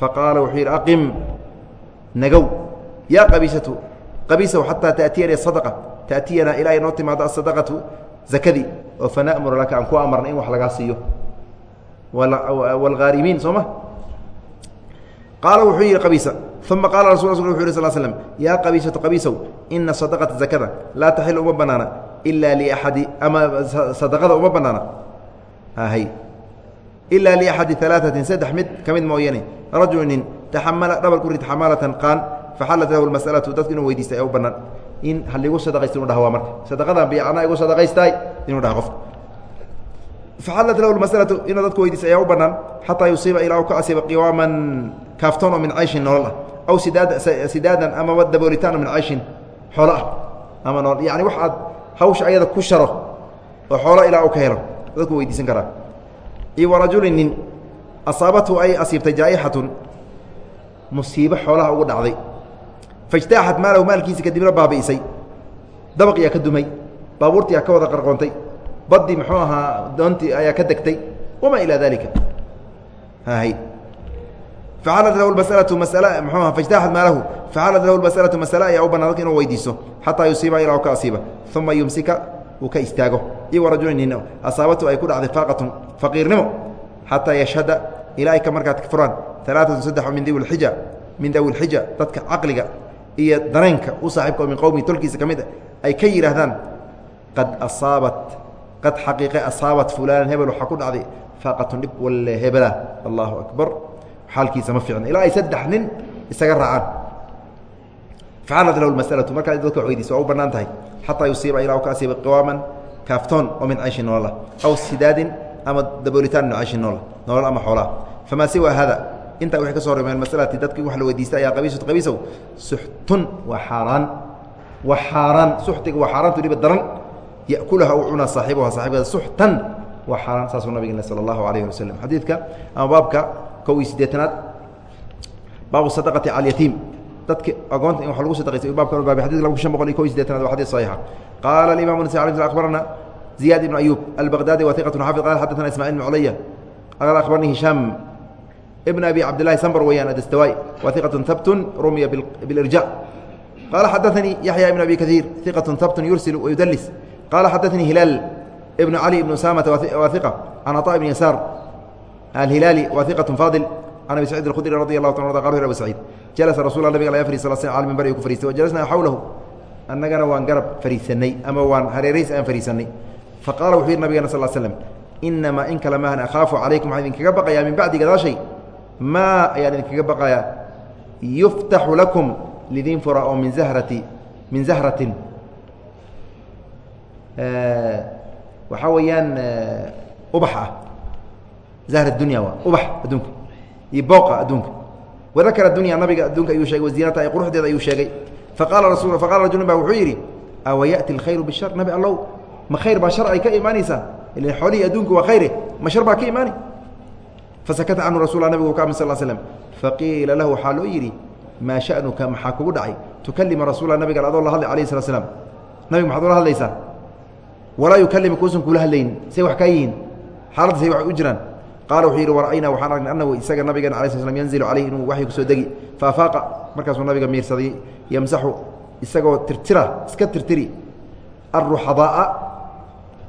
A: faqaala wuxuu yidhi aqim nagow yaa qabiisatu qabiisaw xataa taatiyana sadaqa taatiyanaa ilaa inoo timaado asadaqatu zakadii oo fana'muru laka aan ku amarna in wax lagaa siiyo waalghaarimiin soo ma qaala wuxuu yidhi qabiisa uma qaala rasul wuxu yh sl slm yaa qabiisatu qabiisow ina sadaqata zakada laa taxilu uma banaana ilaa liaxadi ama sadaqada uma banaana ilaa liaxadi alaaثatin saddex mid ka mid mooyane rajulu nin taxamala dhabar ku rid xamaalatan qaan faxallat lahu masalatu dadku inuu weydiistay ee u banaan. In haligu sadaqaysta inu dhaha waa marka. Sadaqadan biicnaa igu sadaqaystaay inuu dhaha qofka faxallat lahu masalatu inuu dadku weydiistay ayaa u banaan xataa yusiiba ilaa u ka asiiba qiwaaman kaaftoon oo min cayshin nolol ah aw sidaad sidaadan amaba daboolitaan oo min cayshin xoolo ah ama nool yani wax aad hawsha ayada ku sharo oo xoolo ilaa u ka helo dadku weydiisan karaa iyo warajulin nin asaabathu ay asiibtay jaa'ixatun musiibo xoolaha ugu dhacday faijtaaxat maalahu maalkiisa kadibna baabi'isay dabaqiyaa ka dumay baabuurtiyaa ka wada qarqoontay baddii muxuu ahaa doontii ayaa ka degtay wamaa ilaa dalika hay. Faxalat lahu masalatu masala mxuu aha faijtaaxat maalahu. Faxalat lahu masalatu masale ayaa u banaan dadka inuu weydiiso xataa yusiiba ilaa u ka asiiba. Uma yumsika uu ka istaago. Iyo warajulin nin asaabatu ay ku dhacday faaqatun faqiirnimo. Xataa yashhada ilaa ay ka markaad furaan. Alaaatun saddex min dawi lxija min dawi lxija dadka caqliga iyo dareenka u saaxiibka min qowmi tolkiisa ka mid a ay ka yidhaahdaan qad asaabat qad xaqiiqe asaabat fulaanan hebel waxaa ku dhacday faaqatun dhib walle hebela allahu akbar. Xaalkiisa ma fiicna ilaa ay saddex nin isaga raacaan. Facalat lahu masalatu markaa dadka weydiisa waa u bannaan tahay. Xataa yusiiba ilaa u ka asiiba qiwaaman kaaftoon oo min cayshin noola aw sidaadin ama daboolitaan min cayshin noola nolol ama xoolaa. Famaa siwa hada intaa wixii ka so horey masalati dadki wax la weydiistay ayaa qabiisatu qabiisow suxtun waa xaaraan. Waa xaaraan suxtiga waa xaaraantu dhiba daran yakulaha u cuna saaxibuha saaxiibkeeda suxtan waa xaaraan saasuu nabigena sal allahu alayh ali xadiidka ama baabka kow iyo siddeetanaad baabu sadaqati cala alyatiim agoonta in wax lagu sadaqaysa baabka u baabay xadidka shan boqol iyo kow iyo sideetanaad waa xadiid saxiixa. Qaala alimamu nasa alay sl akbarana ziyad ibn ayuub albaqdaadi wa xafid qala xaddatana ismaciil ibn culaya qala akhbarni hishaam ibn abi cabdillahi sambar weyaan adastaway wa iqatun habtun rumiya bilirja qaala xaddaanii yaxya ibn abi kaiir iqatun habtun yursil wayudlis يرسل ويدلس قال xدثني هلال بن علي بن أسامة وثقة عن عطاء بن يسار الهلالي وثقة فاضل عن أبي سعيد الخدري رضي الله تعالى قال أبي سعيد جلس رسول الله نبg فري صل على المنبر ku فريistay وجلسنا حوله annagana waan garab fariisanay ama waan hareerays aan fariisanay faqaala wuxuu yidhi nabigana sal slm inamaa in kale maahan akhaafu calaykum waxaan idinkaga baqayaa min bacdi gadaashay maa ayaan idinkaga baqayaa yuftaxu lakum lidiin fura oo min zahrati min zahratin waxaa weeyaan ubax ah. Zahr dunya waa ubax adduunka. Iyo booqa adduunka. Wadakara dunya nabiga adduunka ayuu sheegay waziinata ay quruxdeeda ayuu sheegay. Faqaala rasul faqala rajulun ba wuxuu yidhi awa ya'ti alkhayru bishar nabi allow ma khayr baa shar ay ka imaanaysaa? Ilan xoolihii adduunka waa khayre ma shar baa ka imaani? Fasakata canhu rasul nabigu ka sal slm faqiila lahu waxaa loo yidhi maa sha'nuka maxaa kugu dhacay? Tukalima rasuula nabiga adoo la hadlay alayh slat slam nabiga maxaad ula hadlaysaa walaa yukalima kuusan kuula hadlaynin say wax kaa yihiin xaaladda say wax u jiraan. Qaala wuxuu yidhi wara'aynaa waxaan aragnay annahu isaga nabigeena ala sl slam yanzilu calayh inuu waxyi ku soo degi. Faafaaqa markaasuu nabiga miirsaday yamsaxu isagoo tirtira iska tirtiri alruxadaaa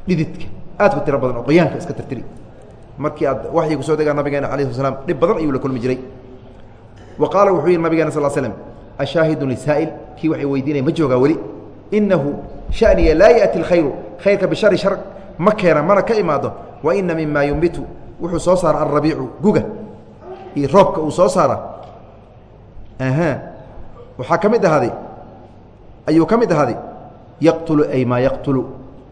A: dhididka. Aad ku tiro badan oo qoyaanka iska tirtiri. Markii aad waxyi ku soo degaa nabigeena ala sl slam dhib badan ayuu la kulmi jiray. Wa qaala wuxuu yidhi nabigeena sal slm ashaahidu lisaa'il kii waxay weydiinaya ma joogaa weli. Inahu shaniya laa yaأti اlkhayru khayrka bishari shar ma keena mana ka imaado. Wa ina yumbitu wuxuu soo saara alrabiicu guga. Iyo roobka uu soo saara waxaa ka mid ahaaday ayuu ka mid ahaaday yaqtulu ay maa yaqtulu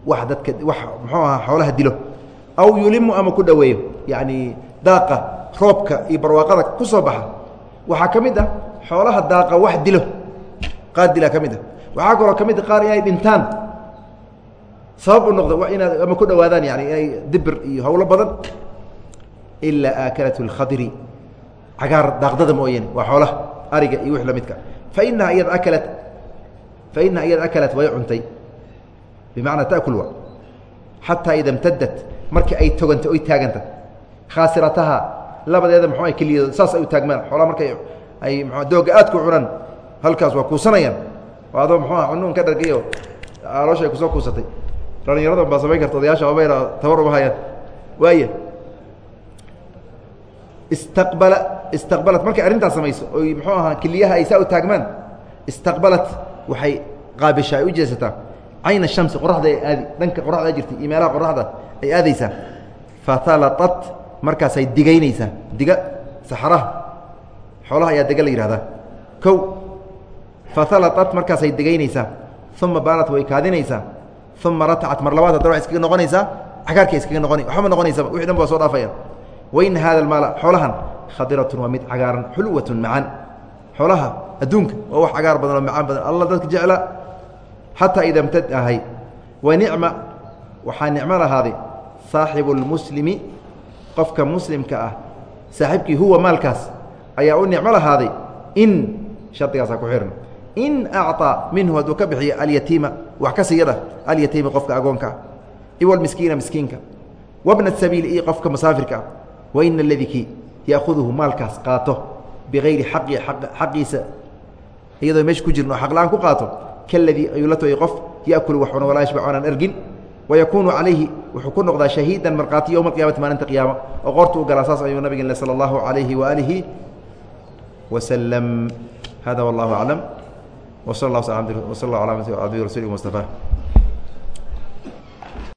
A: wax dadka wax muxuu ahaa xoolaha dilo. Aw yulimu ama ku dhoweeyo yacni daaqa roobka iyo barwaaqada ku soo baxa. Waxaa ka mid ah xoolaha daaqa wax dilo. Qaar dilaa ka mid ah waxaa kaloo ka mid qaar inay dhintaan sabab u noqdo inaad ama ku dhowaadaan yani inay dibir iyo hawlo badan ilaa aakalat اlkhadri cagaar daaqdada mooyane waa xoolaha ariga iyo wix la midka fainaha iyad akalat fainaha iyad akalat way cuntay bimacnaa taأkul wa xataa ida اmtadat markii ay toganta oy taaganta khaasirataha labadeeda mxu keliyado saas ay u taagmaan xoolaha markay ay m dooga aad ku cunaan halkaas waa kuusanayaan oo adoo mxuu ah cunuun ka dhargayo aloosha ay ku soo kuusatay. Dhalinyarada baa samayn karta odayaasha obayna tabar uma hayaan waaya istaqbala istaqbalat. Markay arrintaas samayso oy muxuu ahaa keliyaha ay saa u taagmaan istaqbalat waxay qaabisha ay u jeesataa. Cayna shamsi qoraxda ay aadi dhanka qoraxda jirtay iyo meelaha qoraxda ay aadaysaa. Fatalatat markaasay digaynaysaa. Diga saxaraha xoolaha ayaa dega la yihahdaa kow fatalatat markaasay digaynaysaa uma baanat way kaadinaysaa uma ratacat mar labaad haddana wa iskaga noqonaysaa cagaarkay iskaga noqona waxba noqonaysaba wixi dhan ba soo dhaafayaan waina hada almaala xoolahan khadiratun waa mid cagaaran xulwatun macaan xoolaha adduunka waa wax cagaar badan oo macaan badan alla dadka jecla xataa ida mtad ahay wa nicma waxaa nicmo lahaaday saaxibu lmuslimi qofka muslimka ah saaxiibkii huwa maalkaas ayaa u nicmo lahaaday in shardigaasaa ku xihan in acطaa minhu hadduu ka bixiyo alyatiima wax ka siyada alyatiima qofka agoonka iwalmiskiina miskiinka wabna sabiili iyo qofka masaafirka ah waina aladii kii maalkaas qaato bigayri xaqi xaqiisa iyadoo meesha ku jirin oo xaqla-aan ku qaato kaladii ayuu la tooyay qof yaakulu waxuna walaa yashbac aanan ergin wayakuunu calayhi wuxuu ku noqdaa shahiidan markhaati yowma alqiyamati maalinta qiyaama oo qoorta u galaa saas ayuu nabigeen sala allahu calayhi waaalihi wasalam hada wallahu aclam wsal allah wsal ala rasuuli mustafa